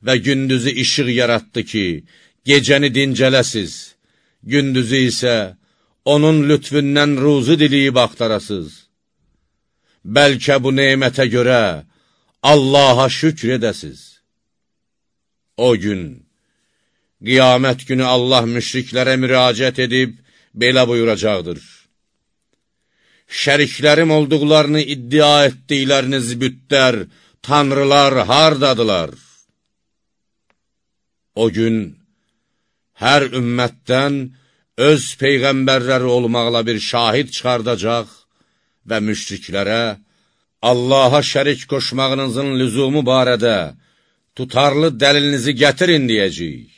və gündüzü işıq yaratdı ki, gecəni dincələsiz, gündüzü isə onun lütfündən ruzu diliyib axtarasız. Bəlkə bu neymətə görə Allaha şükr edəsiz. O gün, qiyamət günü Allah müşriklərə müraciət edib, belə buyuracaqdır. Şəriklərim olduqlarını iddia etdikləriniz bütlər, tanrılar hardadılar? O gün, hər ümmətdən, öz peyğəmbərləri olmaqla bir şahid çıxardacaq və müşriklərə Allaha şərik qoşmağınızın lüzumu barədə tutarlı dəlilinizi gətirin deyəcəyik.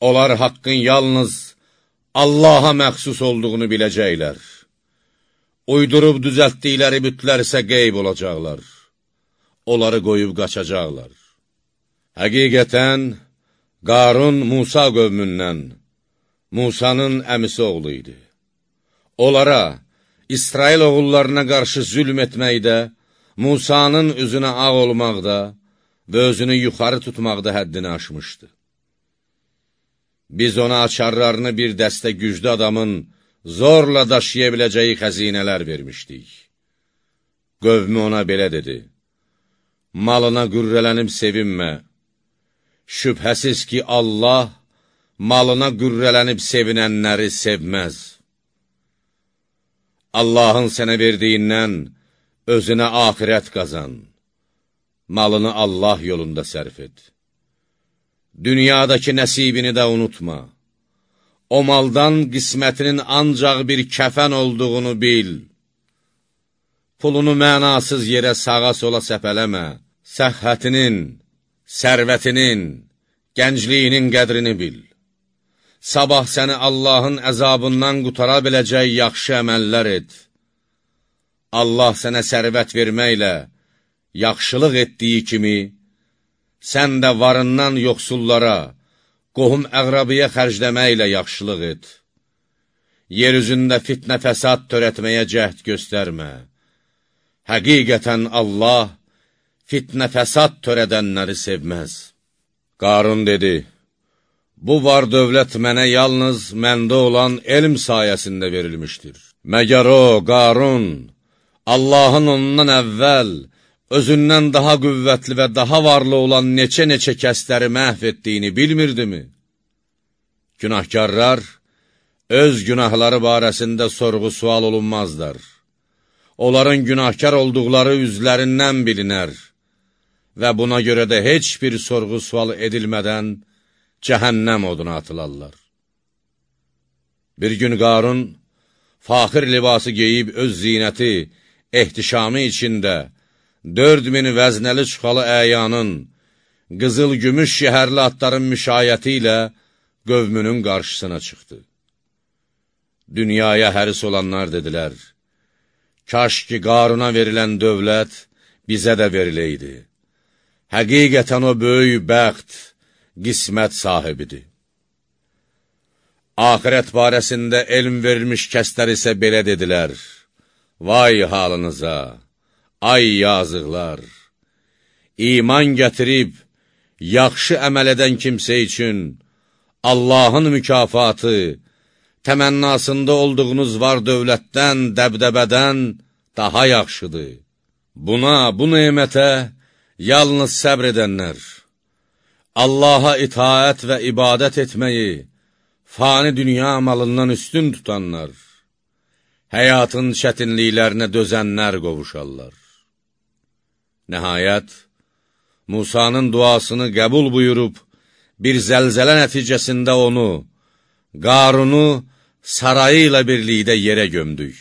Onlar haqqın yalnız Allaha məxsus olduğunu biləcəklər. Uydurub düzəltdikləri bütlər isə qeyb olacaqlar. Onları qoyub qaçacaqlar. Həqiqətən, Qarun Musa qövmündən, Musanın əmisi oğlu idi. Onlara, İsrail oğullarına qarşı zülm etməkdə, Musanın üzünə ağ olmaqda və özünü yuxarı tutmaqda həddini aşmışdı. Biz ona açarlarını bir dəstə güclü adamın zorla daşıya biləcəyi xəzinələr vermişdik. Qövmü ona belə dedi, malına qürrələnib sevinmə, şübhəsiz ki, Allah malına qürrələnib sevinənləri sevməz. Allahın sənə verdiyindən özünə ahirət qazan, malını Allah yolunda sərf et. Dünyadakı nəsibini də unutma. O maldan qismətinin ancaq bir kəfən olduğunu bil. Pulunu mənasız yerə sağa sola səpələmə, səhhətinin, sərvətinin, gəncliyinin qədrini bil sabah səni Allahın əzabından qutara biləcək yaxşı əməllər et. Allah sənə sərvət verməklə yaxşılıq etdiyi kimi, sən də varından yoxsullara, qohum əqrabiyə xərcləməklə yaxşılıq et. Yer üzündə fitnə fəsad törətməyə cəhd göstərmə. Həqiqətən Allah fitnə fəsad törədənləri sevməz. Qarun dedi, Bu var dövlət mənə yalnız məndə olan elm sayəsində verilmişdir. Məgər o, Qarun, Allahın ondan əvvəl, özündən daha qüvvətli və daha varlı olan neçə-neçə kəsləri məhv etdiyini bilmirdimi? Günahkarlar öz günahları barəsində sorğu-sual olunmazlar. Onların günahkar olduqları üzlərindən bilinər və buna görə də heç bir sorğu-sual edilmədən, cəhənnəm oduna atılarlar. Bir gün Qarun, faxir libası geyib öz zinəti, ehtişamı içində, dörd min vəznəli çıxalı əyanın, qızıl gümüş şəhərli atların müşayəti ilə qövmünün qarşısına çıxdı. Dünyaya həris olanlar dedilər, kaş ki, Qaruna verilən dövlət bizə də veriləydi. Həqiqətən o böyük bəxt, qismət sahibidir. Ahirət barəsində elm verilmiş kəslər isə belə dedilər, Vay halınıza, ay yazıqlar! İman gətirib, yaxşı əməl edən kimsə üçün Allahın mükafatı, təmənnasında olduğunuz var dövlətdən, dəbdəbədən daha yaxşıdır. Buna, bu neymətə yalnız səbr edənlər, Allaha itaət və ibadət etməyi, fani dünya malından üstün tutanlar, həyatın çətinliklərinə dözənlər qovuşarlar. Nəhayət, Musanın duasını qəbul buyurub, bir zəlzələ nəticəsində onu, Qarunu sarayı ilə birlikdə yerə gömdük.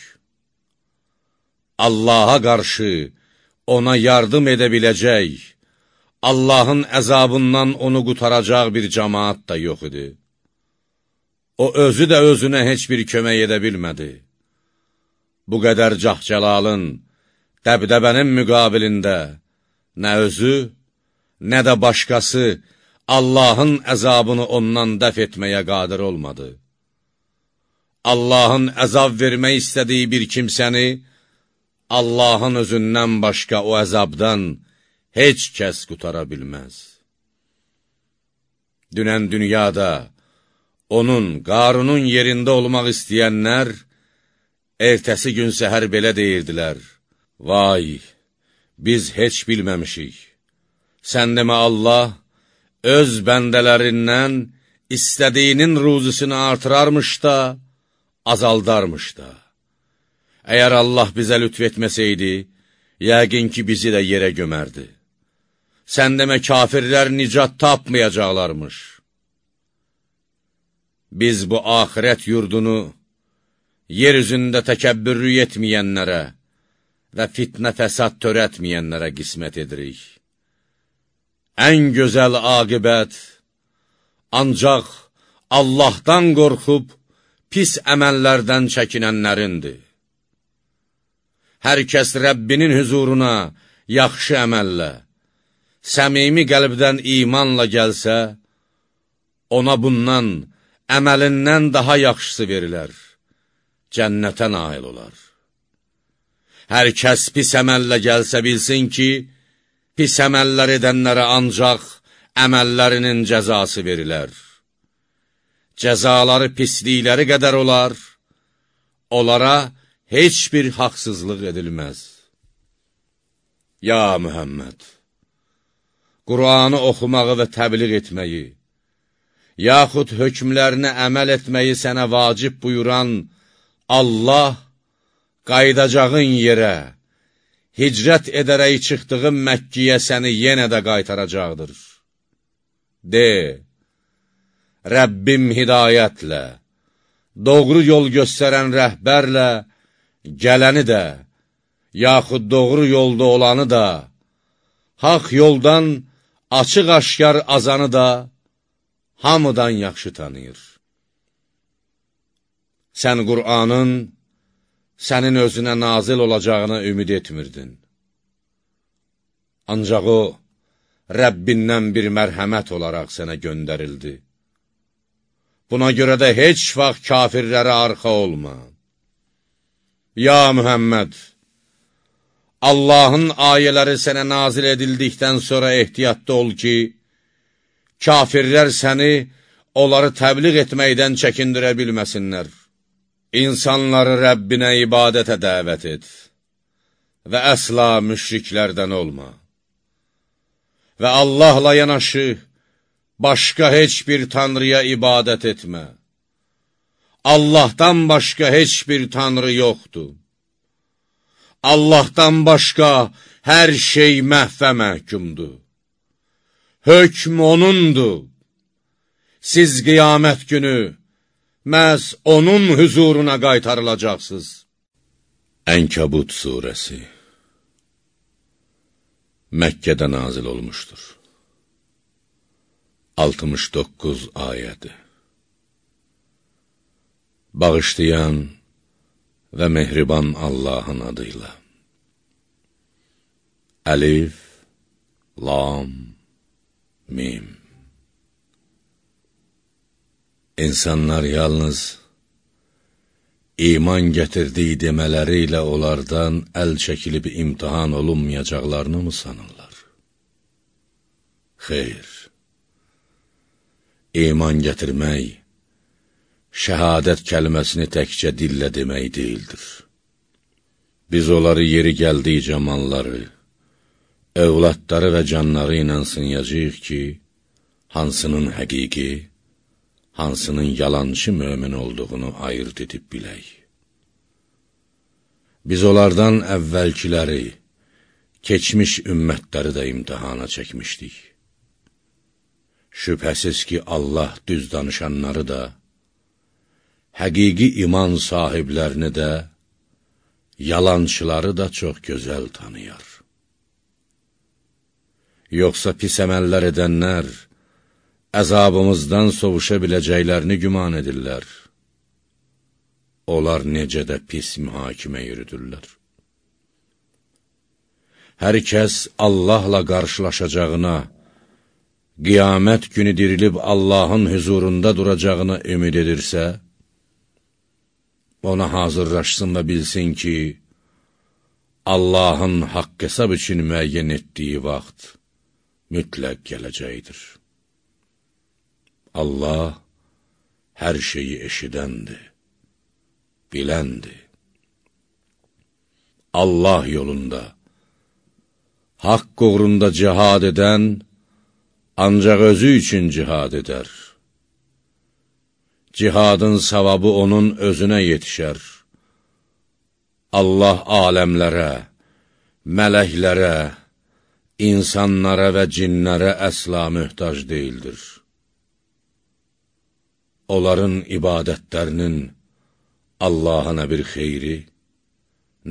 Allaha qarşı ona yardım edə biləcək, Allahın əzabından onu qutaracaq bir cəmaat da yox idi. O özü də özünə heç bir kömək edə bilmədi. Bu qədər cah-cəlalın, dəbdəbənin müqabilində nə özü, nə də başqası Allahın əzabını ondan dəf etməyə qadir olmadı. Allahın əzab vermək istədiyi bir kimsəni, Allahın özündən başqa o əzabdan heç kəs qutara bilməz. Dünən dünyada, onun, Qarunun yerində olmaq istəyənlər, ertəsi gün səhər belə deyirdilər, Vay, biz heç bilməmişik. Sən demə Allah, öz bəndələrindən istədiyinin ruzisini artırarmış da, azaldarmış da. Əgər Allah bizə lütf etməsəydi, yəqin ki, bizi də yerə gömərdi. Sən demə, kafirlər nicat tapmayacaqlarmış. Biz bu ahirət yurdunu yer üzündə təkəbbürlü etməyənlərə və fitnə fəsad törətməyənlərə qismət edirik. Ən gözəl aqibət ancaq Allahdan qorxub pis əməllərdən çəkinənlərindir. Hər kəs Rəbbinin hüzuruna yaxşı əməllə, səmimi qəlbdən imanla gəlsə, ona bundan, əməlindən daha yaxşısı verilər, cənnətə nail olar. Hər kəs pis əməllə gəlsə bilsin ki, pis əməllər edənlərə ancaq əməllərinin cəzası verilər. Cəzaları pislikləri qədər olar, onlara heç bir haqsızlıq edilməz. Ya Mühəmməd! Qur'anı oxumağı və təbliğ etməyi, yaxud hökmlərinə əməl etməyi sənə vacib buyuran Allah, qaydacağın yerə, hicrət edərək çıxdığın Məkkiyə səni yenə də qaytaracaqdır. De, Rəbbim hidayətlə, doğru yol göstərən rəhbərlə, gələni də, yaxud doğru yolda olanı da, haq yoldan açıq-aşkar azanı da hamıdan yaxşı tanıyır. Sən Qur'anın sənin özünə nazil olacağına ümid etmirdin. Ancaq o, Rəbbindən bir mərhəmət olaraq sənə göndərildi. Buna görə də heç vaxt kafirlərə arxa olma. Ya Mühəmməd, Allahın ayələri sənə nazil edildikdən sonra ehtiyatda ol ki, kafirlər səni onları təbliğ etməkdən çəkindirə bilməsinlər. İnsanları Rəbbinə ibadətə dəvət et və əsla müşriklərdən olma. Və Allahla yanaşı, başqa heç bir tanrıya ibadət etmə. Allahdan başqa heç bir tanrı yoxdur. Allahdan başqa hər şey məhvə məhkumdur. Hökm O'nundur. Siz qiyamət günü məhz onun hüzuruna qaytarılacaqsınız. Ənkəbut surəsi Məkkədə nazil olmuşdur. 69 ayədi Bağışlayan və mehriban Allahın adıyla Əlif, Lam, Mim İnsanlar yalnız iman gətirdiyi demələri ilə onlardan əl çəkilib imtihan olunmayacaqlarını mı sanırlar? Xeyr. İman gətirmək, şəhadət kəlməsini təkcə dillə demək deyildir. Biz onları yeri gəldikcə malları, övladları və canları ilə sınayacaq ki, hansının həqiqi, hansının yalançı mömin olduğunu ayırt edib bilək. Biz onlardan əvvəlkiləri, keçmiş ümmətləri də imtihana çəkmişdik. Şübhəsiz ki, Allah düz danışanları da, həqiqi iman sahiblərini də, yalançıları da çox gözəl tanıyar. Yoxsa pis əməllər edənlər, əzabımızdan sovuşa biləcəklərini güman edirlər. Onlar necə də pis mühakimə yürüdürlər. Hər kəs Allahla qarşılaşacağına, qiyamət günü dirilib Allahın hüzurunda duracağına ümid edirsə, ona hazırlaşsın və bilsin ki, Allahın haqq hesab üçün müəyyən etdiyi vaxt mütləq gələcəkdir. Allah hər şeyi eşidəndir, biləndir. Allah yolunda, haqq uğrunda cihad edən, ancaq özü üçün cihad edər. Cihadın savabı onun özünə yetişər. Allah aləmlərə, mələklərə, insanlara və cinlərə əsla mühtac deyildir onların ibadətlərinin Allaha nə bir xeyri,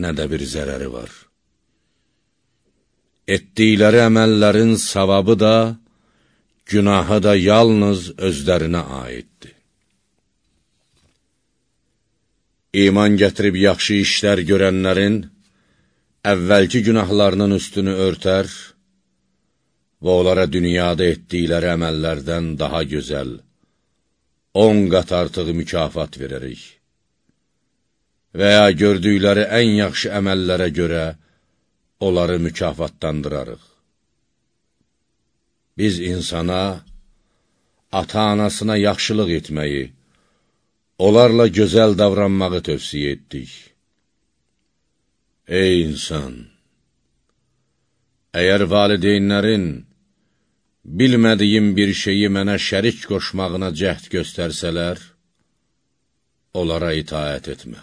nə də bir zərəri var. Etdikləri əməllərin savabı da, günahı da yalnız özlərinə aiddir. İman gətirib yaxşı işlər görənlərin, əvvəlki günahlarının üstünü örtər və onlara dünyada etdikləri əməllərdən daha gözəl, on qat artıq mükafat verərik. Və ya gördükləri ən yaxşı əməllərə görə onları mükafatlandırarıq. Biz insana, ata-anasına yaxşılıq etməyi, onlarla gözəl davranmağı tövsiyə etdik. Ey insan! Əgər valideynlərin, bilmədiyim bir şeyi mənə şərik qoşmağına cəhd göstərsələr, onlara itaət etmə.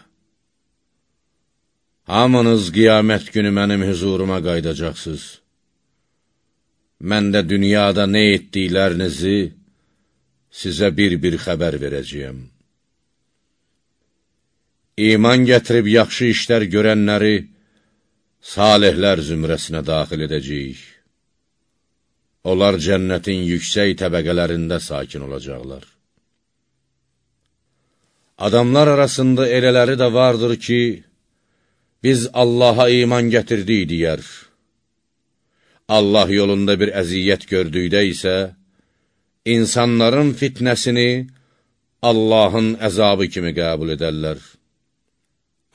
Hamınız qiyamət günü mənim hüzuruma qaydacaqsınız. Mən də dünyada nə etdiklərinizi sizə bir-bir xəbər verəcəyəm. İman gətirib yaxşı işlər görənləri salihlər zümrəsinə daxil edəcəyik. Onlar cənnətin yüksək təbəqələrində sakin olacaqlar. Adamlar arasında elələri də vardır ki, biz Allaha iman gətirdik deyər. Allah yolunda bir əziyyət gördükdə isə, insanların fitnəsini Allahın əzabı kimi qəbul edərlər.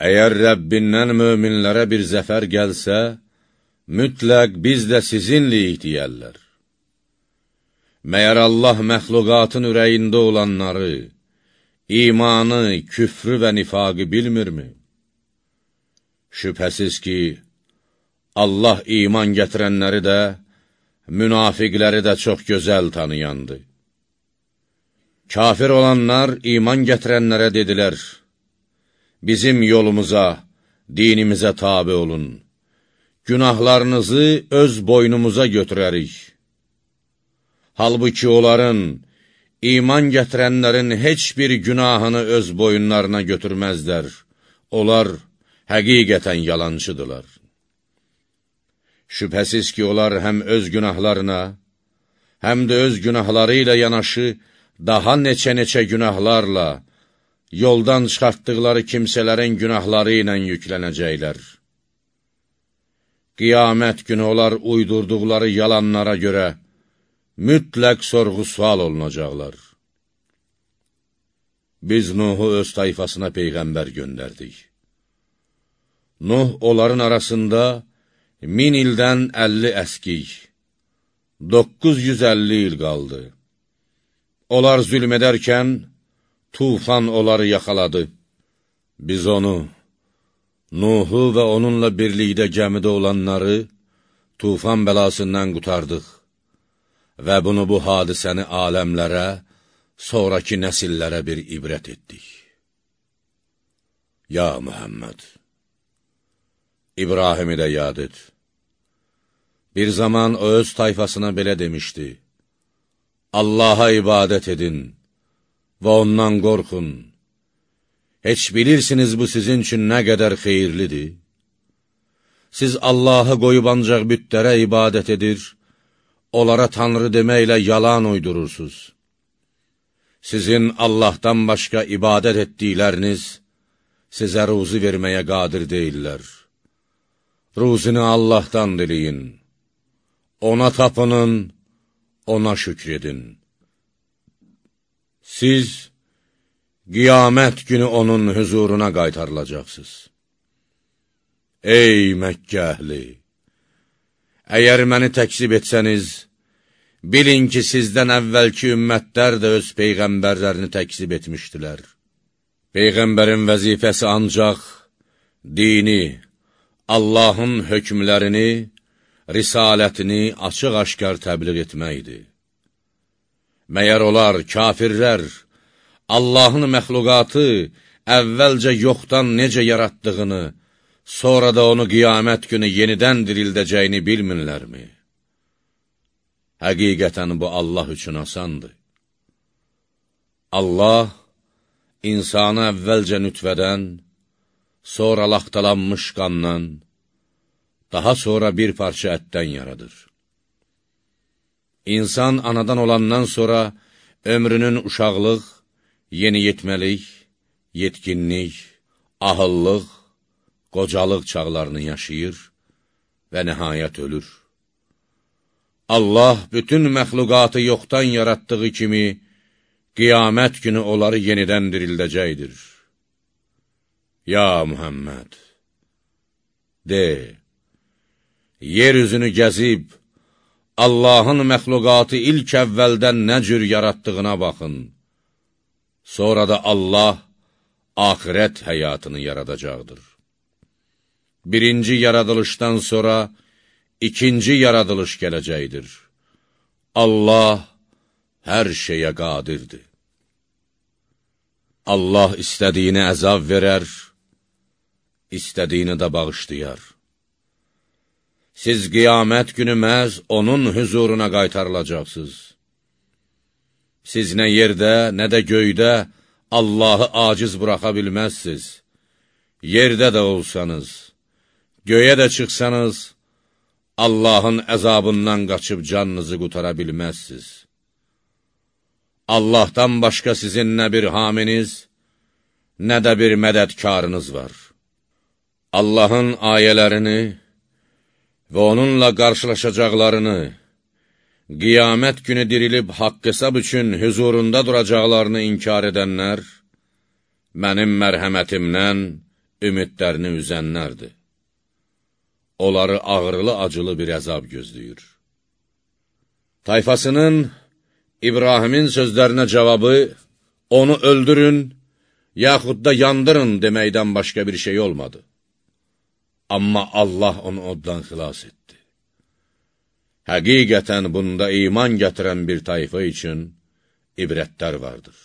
Əgər Rəbbindən möminlərə bir zəfər gəlsə, mütləq biz də sizinliyik deyərlər. Məyər Allah məxluqatın ürəyində olanları, imanı, küfrü və nifaqı bilmirmi? Şübhəsiz ki, Allah iman gətirənləri də, münafiqləri də çox gözəl tanıyandı. Kafir olanlar iman gətirənlərə dedilər, bizim yolumuza, dinimizə tabi olun, günahlarınızı öz boynumuza götürərik. Halbuki onların iman gətirənlərin heç bir günahını öz boyunlarına götürməzlər. Onlar həqiqətən yalancıdırlar. Şübhəsiz ki, onlar həm öz günahlarına, həm də öz günahları ilə yanaşı daha neçə-neçə günahlarla, yoldan çıxartdıqları kimsələrin günahları ilə yüklənəcəklər. Qiyamət günü onlar uydurduqları yalanlara görə mütləq sorğu-sual olunacaqlar. Biz Nuhu öz tayfasına Peyğəmbər göndərdik. Nuh onların arasında min ildən 50 əskik, 950 il qaldı. Onlar zülm edərkən, tufan onları yaxaladı. Biz onu, Nuhu və onunla birlikdə gəmidə olanları tufan bəlasından qutardık və bunu bu hadisəni aləmlərə, sonraki nəsillərə bir ibrət etdik. Ya Mühəmməd! İbrahimi də yad et. Bir zaman o öz tayfasına belə demişdi, Allaha ibadət edin və ondan qorxun. Heç bilirsiniz bu sizin üçün nə qədər xeyirlidir? Siz Allahı qoyub ancaq bütlərə ibadət edir, onlara Tanrı deməklə yalan uydurursuz. Sizin Allahdan başqa ibadət etdikləriniz sizə ruzu verməyə qadir deyirlər. Ruzini Allahdan diləyin, ona tapının, ona şükr edin. Siz qiyamət günü onun hüzuruna qaytarılacaqsınız. Ey Məkkə əhli! Əgər məni təksib etsəniz, bilin ki, sizdən əvvəlki ümmətlər də öz peyğəmbərlərini təksib etmişdilər. Peyğəmbərin vəzifəsi ancaq dini, Allahın hökmlərini, risalətini açıq-aşkar təbliğ etməkdir. Məyər olar, kafirlər, Allahın məxluqatı əvvəlcə yoxdan necə yaratdığını, sonra da onu qiyamət günü yenidən dirildəcəyini bilmirlərmi? Həqiqətən bu Allah üçün asandır. Allah insanı əvvəlcə nütvədən, sonra laxtalanmış qandan, daha sonra bir parça ətdən yaradır. İnsan anadan olandan sonra ömrünün uşaqlıq, yeniyetməlik, yetkinlik, ahıllıq, qocalıq çağlarını yaşayır və nəhayət ölür. Allah bütün məxluqatı yoxdan yaratdığı kimi, qiyamət günü onları yenidən dirildəcəkdir. Ya Muhammed! De, yer üzünü gəzib, Allahın məxluqatı ilk əvvəldən nə cür yaratdığına baxın. Sonra da Allah axirət həyatını yaradacaqdır birinci yaradılışdan sonra ikinci yaradılış gələcəkdir. Allah hər şeyə qadirdir. Allah istədiyini əzab verər, istədiyini də bağışlayar. Siz qiyamət günü məhz onun hüzuruna qaytarılacaqsınız. Siz nə yerdə, nə də göydə Allahı aciz buraxa bilməzsiniz. Yerdə də olsanız, göyə də çıxsanız, Allahın əzabından qaçıb canınızı qutara bilməzsiz. Allahdan başqa sizin nə bir haminiz, nə də bir mədədkarınız var. Allahın ayələrini və onunla qarşılaşacaqlarını, qiyamət günü dirilib haqq hesab üçün hüzurunda duracaqlarını inkar edənlər, mənim mərhəmətimdən ümidlərini üzənlərdir onları ağrılı-acılı bir əzab gözləyir. Tayfasının İbrahimin sözlərinə cavabı, onu öldürün, yaxud da yandırın deməkdən başqa bir şey olmadı. Amma Allah onu oddan xilas etdi. Həqiqətən bunda iman gətirən bir tayfa üçün ibrətlər vardır.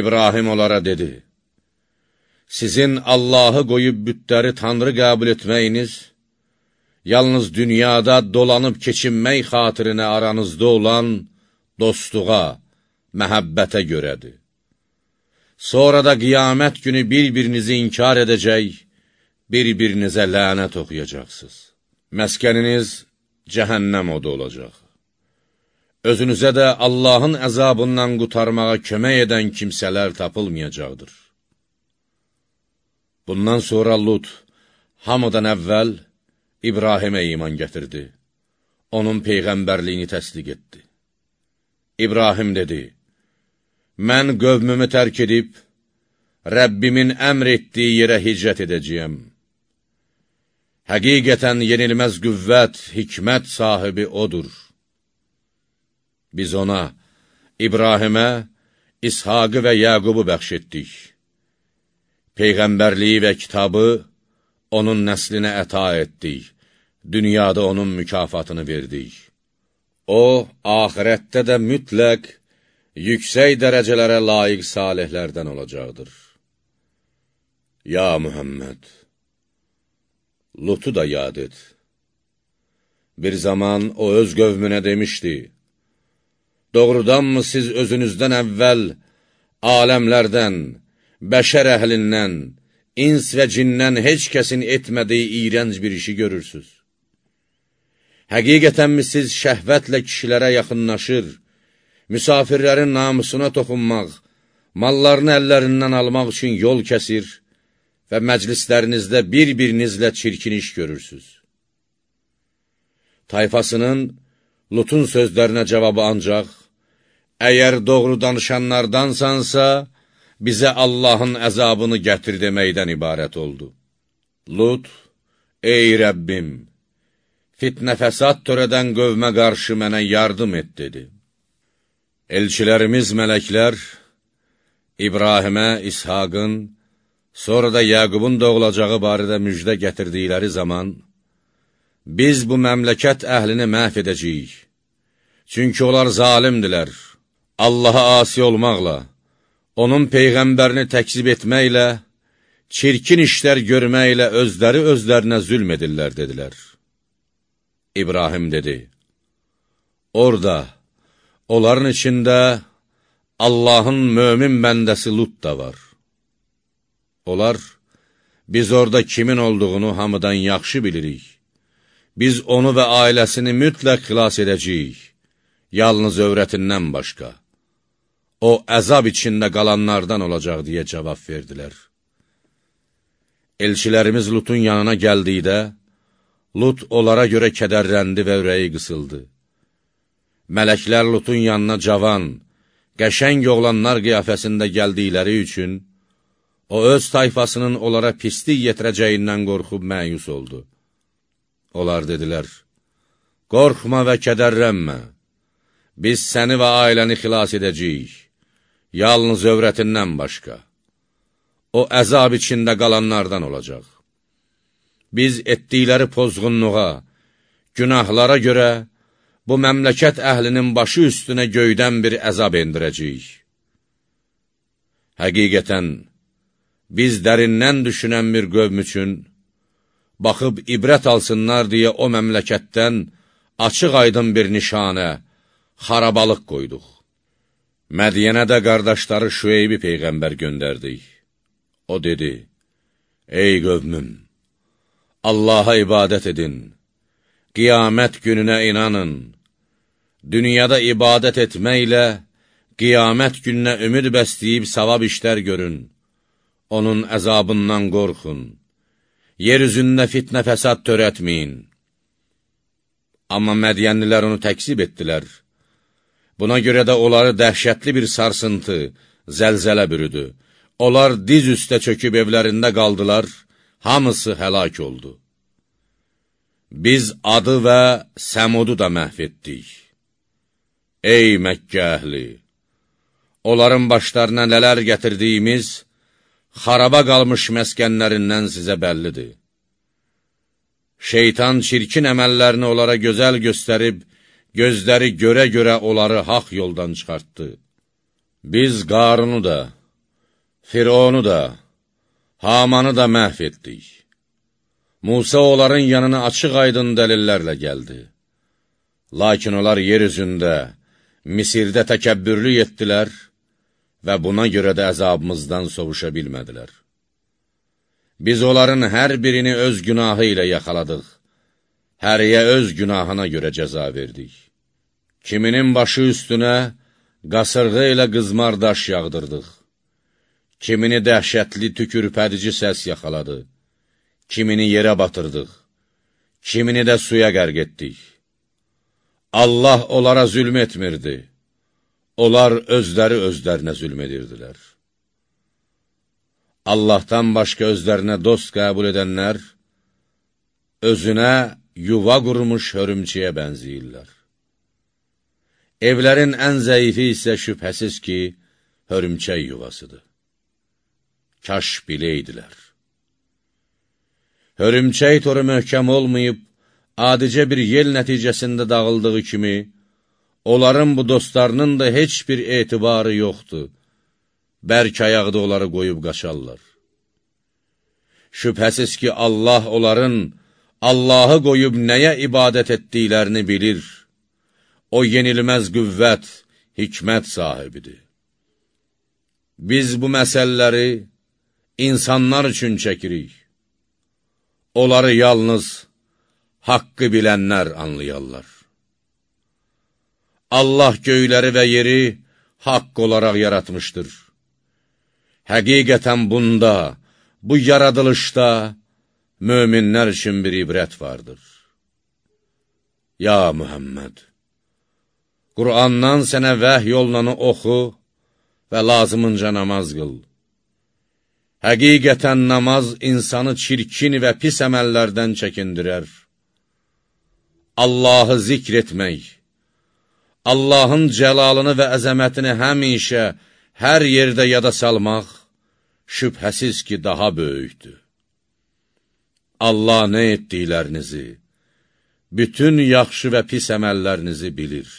İbrahim onlara dedi, sizin Allahı qoyub bütləri tanrı qəbul etməyiniz, yalnız dünyada dolanıb keçinmək xatirinə aranızda olan dostluğa, məhəbbətə görədir. Sonra da qiyamət günü bir-birinizi inkar edəcək, bir-birinizə lənət oxuyacaqsınız. Məskəniniz cəhənnəm odu olacaq. Özünüzə də Allahın əzabından qutarmağa kömək edən kimsələr tapılmayacaqdır. Bundan sonra Lut hamıdan əvvəl İbrahimə iman gətirdi. Onun peyğəmbərliyini təsdiq etdi. İbrahim dedi, Mən qövmümü tərk edib, Rəbbimin əmr etdiyi yerə hicrət edəcəyəm. Həqiqətən yenilməz qüvvət, hikmət sahibi odur. Biz ona, İbrahimə, İshagı və Yəqubu bəxş etdik. Peyğəmbərliyi və kitabı onun nəslinə əta etdik, dünyada onun mükafatını verdik. O, ahirətdə də mütləq, yüksək dərəcələrə layiq salihlərdən olacaqdır. Ya Mühəmməd, Lutu da yad et. Bir zaman o öz qövmünə demişdi, Doğrudanmı siz özünüzdən əvvəl aləmlərdən, bəşər əhlindən, ins və cindən heç kəsin etmədiyi iyrənc bir işi görürsüz. Həqiqətənmi siz şəhvətlə kişilərə yaxınlaşır, müsafirlərin namusuna toxunmaq, mallarını əllərindən almaq üçün yol kəsir və məclislərinizdə bir-birinizlə çirkin iş görürsüz. Tayfasının Lutun sözlərinə cavabı ancaq, əgər doğru danışanlardansansa, bizə Allahın əzabını gətir deməkdən ibarət oldu. Lut, ey Rəbbim, fitnə fəsad törədən qövmə qarşı mənə yardım et, dedi. Elçilərimiz mələklər İbrahimə, İshaqın, sonra da Yəqubun doğulacağı barədə müjdə gətirdikləri zaman, biz bu məmləkət əhlini məhv edəcəyik. Çünki onlar zalimdilər, Allaha asi olmaqla, onun Peyğəmbərini təkzib etməklə, çirkin işlər görməklə özləri özlərinə zülm edirlər, dedilər. İbrahim dedi, Orada, onların içində Allahın mömin bəndəsi Lut da var. Onlar, biz orada kimin olduğunu hamıdan yaxşı bilirik. Biz onu və ailəsini mütləq xilas edəcəyik, yalnız övrətindən başqa o əzab içində qalanlardan olacaq deyə cavab verdilər. Elçilərimiz Lutun yanına gəldikdə, Lut onlara görə kədərləndi və ürəyi qısıldı. Mələklər Lutun yanına cavan, qəşəng oğlanlar qiyafəsində gəldikləri üçün, o öz tayfasının onlara pislik yetirəcəyindən qorxub məyus oldu. Onlar dedilər, qorxma və kədərlənmə, biz səni və ailəni xilas edəcəyik yalnız övrətindən başqa. O, əzab içində qalanlardan olacaq. Biz etdikləri pozğunluğa, günahlara görə bu məmləkət əhlinin başı üstünə göydən bir əzab endirəcəyik. Həqiqətən, biz dərindən düşünən bir qövm üçün, baxıb ibrət alsınlar deyə o məmləkətdən açıq aydın bir nişanə, xarabalıq qoyduq. Mədiyənə də qardaşları Şüeybi Peyğəmbər göndərdik. O dedi, Ey qövmüm, Allaha ibadət edin, qiyamət gününə inanın, dünyada ibadət etməklə, qiyamət gününə ümid bəsləyib savab işlər görün, onun əzabından qorxun, yer üzündə fitnə fəsad törətməyin. Amma mədiyənlilər onu təksib etdilər. Buna görə də onları dəhşətli bir sarsıntı, zəlzələ bürüdü. Onlar diz üstə çöküb evlərində qaldılar, hamısı həlak oldu. Biz adı və Səmudu da məhv etdik. Ey Məkkə əhli! Onların başlarına nələr gətirdiyimiz, xaraba qalmış məskənlərindən sizə bəllidir. Şeytan çirkin əməllərini onlara gözəl göstərib, gözləri görə-görə onları haq yoldan çıxartdı. Biz Qarunu da, Fironu da, Hamanı da məhv etdik. Musa onların yanına açıq aydın dəlillərlə gəldi. Lakin onlar yer üzündə Misirdə təkəbbürlü etdilər və buna görə də əzabımızdan sovuşa bilmədilər. Biz onların hər birini öz günahı ilə yaxaladıq, həriyə öz günahına görə cəza verdik. Kiminin başı üstünə qasırğı ilə qızmar daş yağdırdıq. Kimini dəhşətli tükürpədici səs yaxaladı, kimini yerə batırdıq, kimini də suya qərq etdik. Allah onlara zülm etmirdi, onlar özləri özlərinə zülm edirdilər. Allahdan başqa özlərinə dost qəbul edənlər, özünə yuva qurmuş hörümçiyə bənziyirlər. Evlərin ən zəifi isə şübhəsiz ki, hörümçək yuvasıdır. Kaş biləydilər. Hörümçək toru möhkəm olmayıb, adicə bir yel nəticəsində dağıldığı kimi, onların bu dostlarının da heç bir etibarı yoxdur. Bərk ayaqda onları qoyub qaçarlar. Şübhəsiz ki, Allah onların Allahı qoyub nəyə ibadət etdiklərini bilir. O yenilməz qüvvət, hikmət sahibidir. Biz bu məsələləri insanlar üçün çəkirik. Onları yalnız haqqı bilənlər anlayarlar. Allah göyləri və yeri haqq olaraq yaratmışdır. Həqiqətən bunda, bu yaradılışda möminlər üçün bir ibrət vardır. Ya Mühəmməd! Qur'andan sənə vəh yollanı oxu və lazımınca namaz qıl. Həqiqətən namaz insanı çirkin və pis əməllərdən çəkindirər. Allahı zikr etmək, Allahın cəlalını və əzəmətini həmişə, hər yerdə yada salmaq, şübhəsiz ki, daha böyükdür. Allah nə etdiklərinizi, bütün yaxşı və pis əməllərinizi bilir.